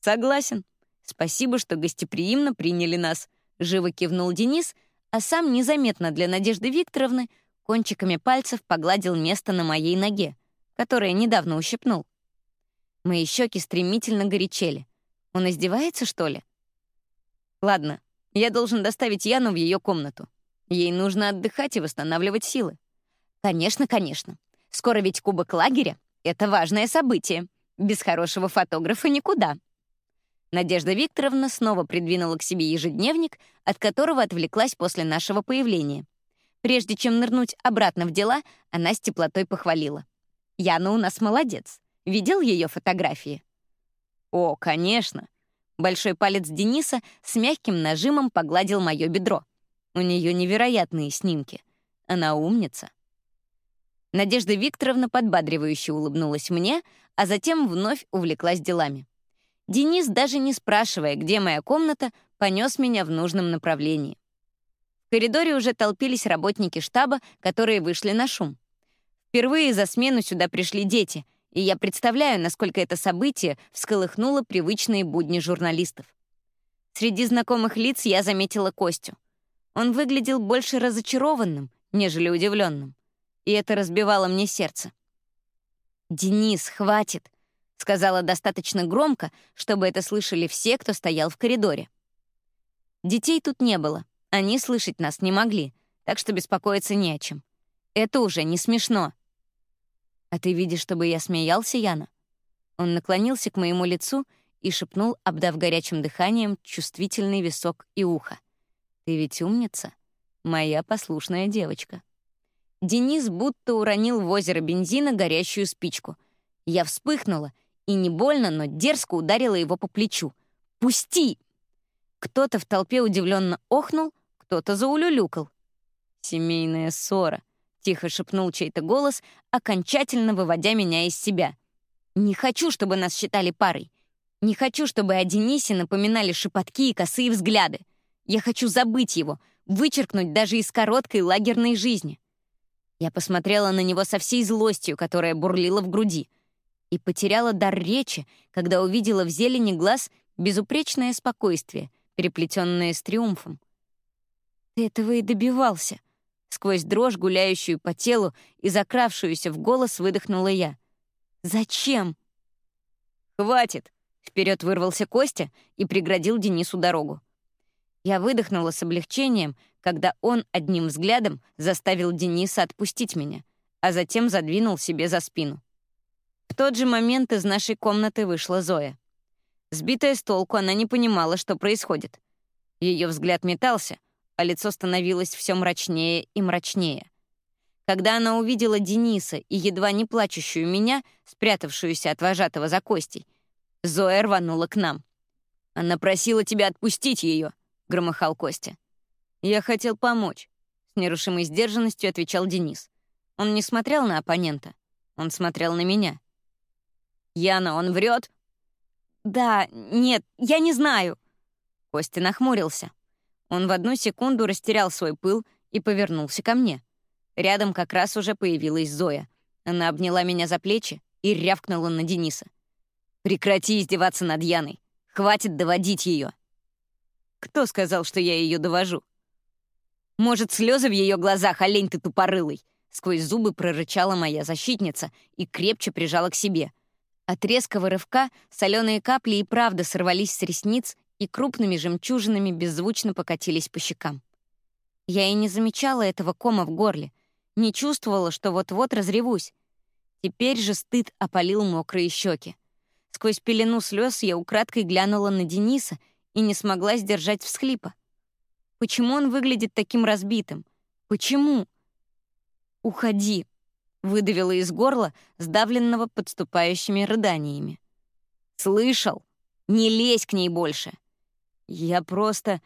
Согласен. Спасибо, что гостеприимно приняли нас. Живо кивнул Денис, а сам незаметно для Надежды Викторовны кончиками пальцев погладил место на моей ноге, которое недавно ущипнул. Мои щеки стремительно горячели. Он издевается, что ли? Ладно, я должен доставить Яну в ее комнату. Ей нужно отдыхать и восстанавливать силы. Конечно, конечно. Скоро ведь кубок лагеря — это важное событие. Без хорошего фотографа никуда. Надежда Викторовна снова придвинула к себе ежедневник, от которого отвлеклась после нашего появления. Прежде чем нырнуть обратно в дела, она с теплотой похвалила. «Яна у нас молодец. Видел ее фотографии?» «О, конечно. Большой палец Дениса с мягким нажимом погладил мое бедро. У нее невероятные снимки. Она умница. Надежда Викторовна подбадривающе улыбнулась мне, а затем вновь увлеклась делами. Денис, даже не спрашивая, где моя комната, понес меня в нужном направлении. В коридоре уже толпились работники штаба, которые вышли на шум. Впервые за смену сюда пришли дети — и я представляю, насколько это событие всколыхнуло привычные будни журналистов. Среди знакомых лиц я заметила Костю. Он выглядел больше разочарованным, нежели удивленным, и это разбивало мне сердце. «Денис, хватит!» — сказала достаточно громко, чтобы это слышали все, кто стоял в коридоре. Детей тут не было, они слышать нас не могли, так что беспокоиться не о чем. Это уже не смешно. «А ты видишь, чтобы я смеялся, Яна?» Он наклонился к моему лицу и шепнул, обдав горячим дыханием чувствительный висок и ухо. «Ты ведь умница, моя послушная девочка». Денис будто уронил в озеро бензина горящую спичку. Я вспыхнула и не больно, но дерзко ударила его по плечу. «Пусти!» Кто-то в толпе удивленно охнул, кто-то заулюлюкал. Семейная ссора. Тихо шепнул чей-то голос, окончательно выводя меня из себя. «Не хочу, чтобы нас считали парой. Не хочу, чтобы о Денисе напоминали шепотки и косые взгляды. Я хочу забыть его, вычеркнуть даже из короткой лагерной жизни». Я посмотрела на него со всей злостью, которая бурлила в груди, и потеряла дар речи, когда увидела в зелени глаз безупречное спокойствие, переплетенное с триумфом. «Ты этого и добивался», Сквозь дрожь, гуляющую по телу и закравшуюся в голос, выдохнула я. «Зачем?» «Хватит!» — вперед вырвался Костя и преградил Денису дорогу. Я выдохнула с облегчением, когда он одним взглядом заставил Дениса отпустить меня, а затем задвинул себе за спину. В тот же момент из нашей комнаты вышла Зоя. Сбитая с толку, она не понимала, что происходит. Ее взгляд метался, а лицо становилось все мрачнее и мрачнее. Когда она увидела Дениса и едва не плачущую меня, спрятавшуюся от вожатого за Костей, Зоя рванула к нам. «Она просила тебя отпустить ее», — громыхал Костя. «Я хотел помочь», — с нерушимой сдержанностью отвечал Денис. Он не смотрел на оппонента, он смотрел на меня. «Яна, он врет?» «Да, нет, я не знаю». Костя нахмурился. Он в одну секунду растерял свой пыл и повернулся ко мне. Рядом как раз уже появилась Зоя. Она обняла меня за плечи и рявкнула на Дениса. «Прекрати издеваться над Яной. Хватит доводить ее. «Кто сказал, что я ее довожу?» «Может, слезы в ее глазах, олень ты тупорылый!» Сквозь зубы прорычала моя защитница и крепче прижала к себе. От резкого рывка соленые капли и правда сорвались с ресниц и крупными жемчужинами беззвучно покатились по щекам. Я и не замечала этого кома в горле, не чувствовала, что вот-вот разревусь. Теперь же стыд опалил мокрые щеки. Сквозь пелену слез я украдкой глянула на Дениса и не смогла сдержать всхлипа. Почему он выглядит таким разбитым? Почему? «Уходи», — выдавила из горла, сдавленного подступающими рыданиями. «Слышал? Не лезь к ней больше!» «Я просто...»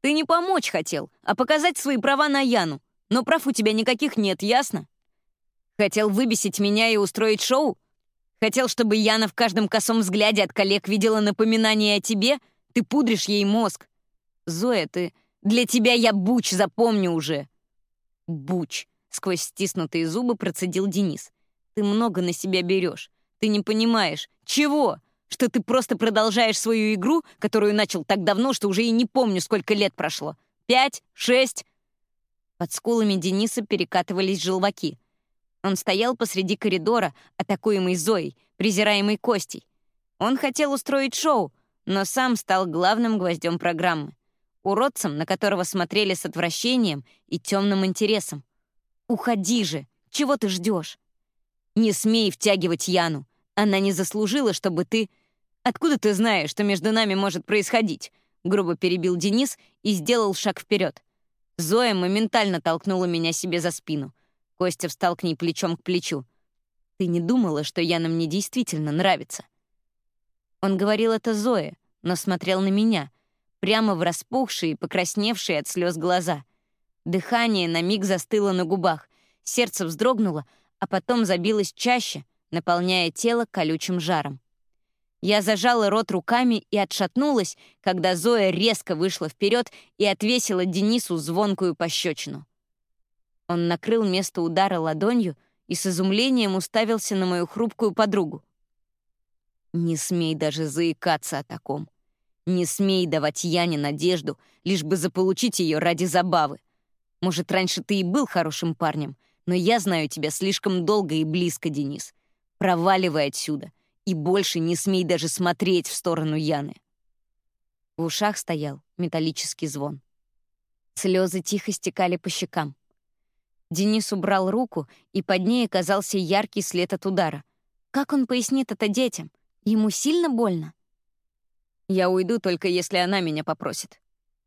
«Ты не помочь хотел, а показать свои права на Яну. Но прав у тебя никаких нет, ясно? Хотел выбесить меня и устроить шоу? Хотел, чтобы Яна в каждом косом взгляде от коллег видела напоминание о тебе? Ты пудришь ей мозг. Зоя, ты... Для тебя я буч, запомни уже. Буч. Сквозь стиснутые зубы процедил Денис. Ты много на себя берешь. Ты не понимаешь. Чего? Что ты просто продолжаешь свою игру, которую начал так давно, что уже и не помню, сколько лет прошло. Пять? Шесть? Под скулами Дениса перекатывались желваки. Он стоял посреди коридора, атакуемый Зоей, презираемый Костей. Он хотел устроить шоу, но сам стал главным гвоздем программы. Уродцем, на которого смотрели с отвращением и темным интересом. «Уходи же! Чего ты ждешь? «Не смей втягивать Яну. Она не заслужила, чтобы ты...» «Откуда ты знаешь, что между нами может происходить?» Грубо перебил Денис и сделал шаг вперед. Зоя моментально толкнула меня себе за спину. Костя встал к ней плечом к плечу. «Ты не думала, что Яна мне действительно нравится?» Он говорил это Зое, но смотрел на меня, прямо в распухшие, покрасневшие от слез глаза. Дыхание на миг застыло на губах, сердце вздрогнуло, а потом забилось чаще, наполняя тело колючим жаром. Я зажала рот руками и отшатнулась, когда Зоя резко вышла вперед и отвесила Денису звонкую пощечину. Он накрыл место удара ладонью и с изумлением уставился на мою хрупкую подругу. «Не смей даже заикаться о таком. Не смей давать Яне надежду, лишь бы заполучить ее ради забавы. Может, раньше ты и был хорошим парнем, но я знаю тебя слишком долго и близко, Денис. Проваливай отсюда и больше не смей даже смотреть в сторону Яны. В ушах стоял металлический звон. Слезы тихо стекали по щекам. Денис убрал руку, и под ней оказался яркий след от удара. Как он пояснит это детям? Ему сильно больно? Я уйду только если она меня попросит.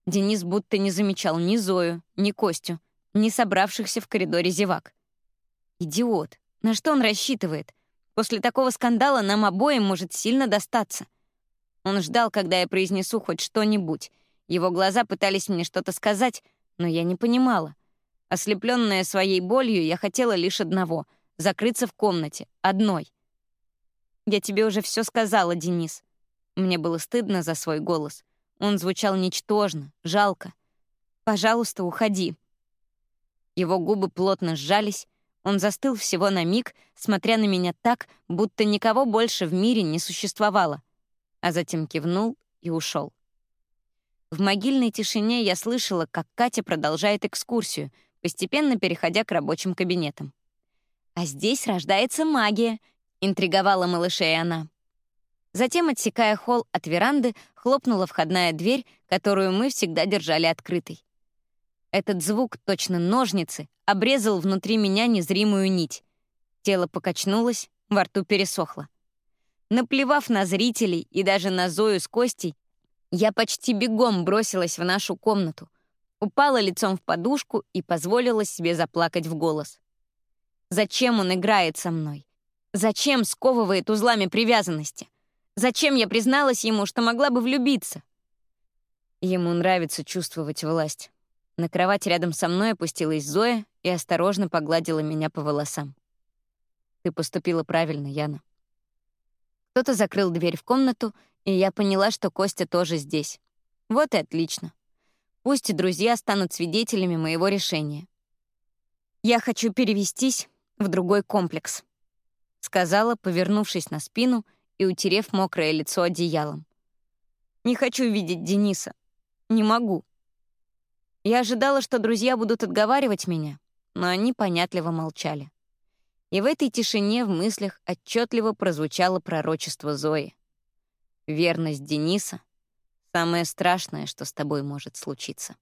Денис будто не замечал ни Зою, ни Костю, ни собравшихся в коридоре зевак. Идиот. На что он рассчитывает? После такого скандала нам обоим может сильно достаться. Он ждал, когда я произнесу хоть что-нибудь. Его глаза пытались мне что-то сказать, но я не понимала. Ослепленная своей болью, я хотела лишь одного — закрыться в комнате, одной. «Я тебе уже все сказала, Денис». Мне было стыдно за свой голос. Он звучал ничтожно, жалко. «Пожалуйста, уходи». Его губы плотно сжались, он застыл всего на миг, смотря на меня так, будто никого больше в мире не существовало, а затем кивнул и ушел. В могильной тишине я слышала, как Катя продолжает экскурсию, постепенно переходя к рабочим кабинетам. «А здесь рождается магия», — интриговала малышей она. Затем, отсекая холл от веранды, хлопнула входная дверь, которую мы всегда держали открытой. Этот звук, точно ножницы, обрезал внутри меня незримую нить. Тело покачнулось, во рту пересохло. Наплевав на зрителей и даже на Зою с Костей, я почти бегом бросилась в нашу комнату, упала лицом в подушку и позволила себе заплакать в голос. Зачем он играет со мной? Зачем сковывает узлами привязанности? Зачем я призналась ему, что могла бы влюбиться? Ему нравится чувствовать власть. На кровать рядом со мной опустилась Зоя и осторожно погладила меня по волосам. Ты поступила правильно, Яна. Кто-то закрыл дверь в комнату, и я поняла, что Костя тоже здесь. Вот и отлично. Пусть друзья станут свидетелями моего решения. Я хочу перевестись в другой комплекс, сказала, повернувшись на спину и утерев мокрое лицо одеялом. Не хочу видеть Дениса. Не могу. Я ожидала, что друзья будут отговаривать меня, но они понятливо молчали. И в этой тишине в мыслях отчетливо прозвучало пророчество Зои. Верность Дениса — самое страшное, что с тобой может случиться.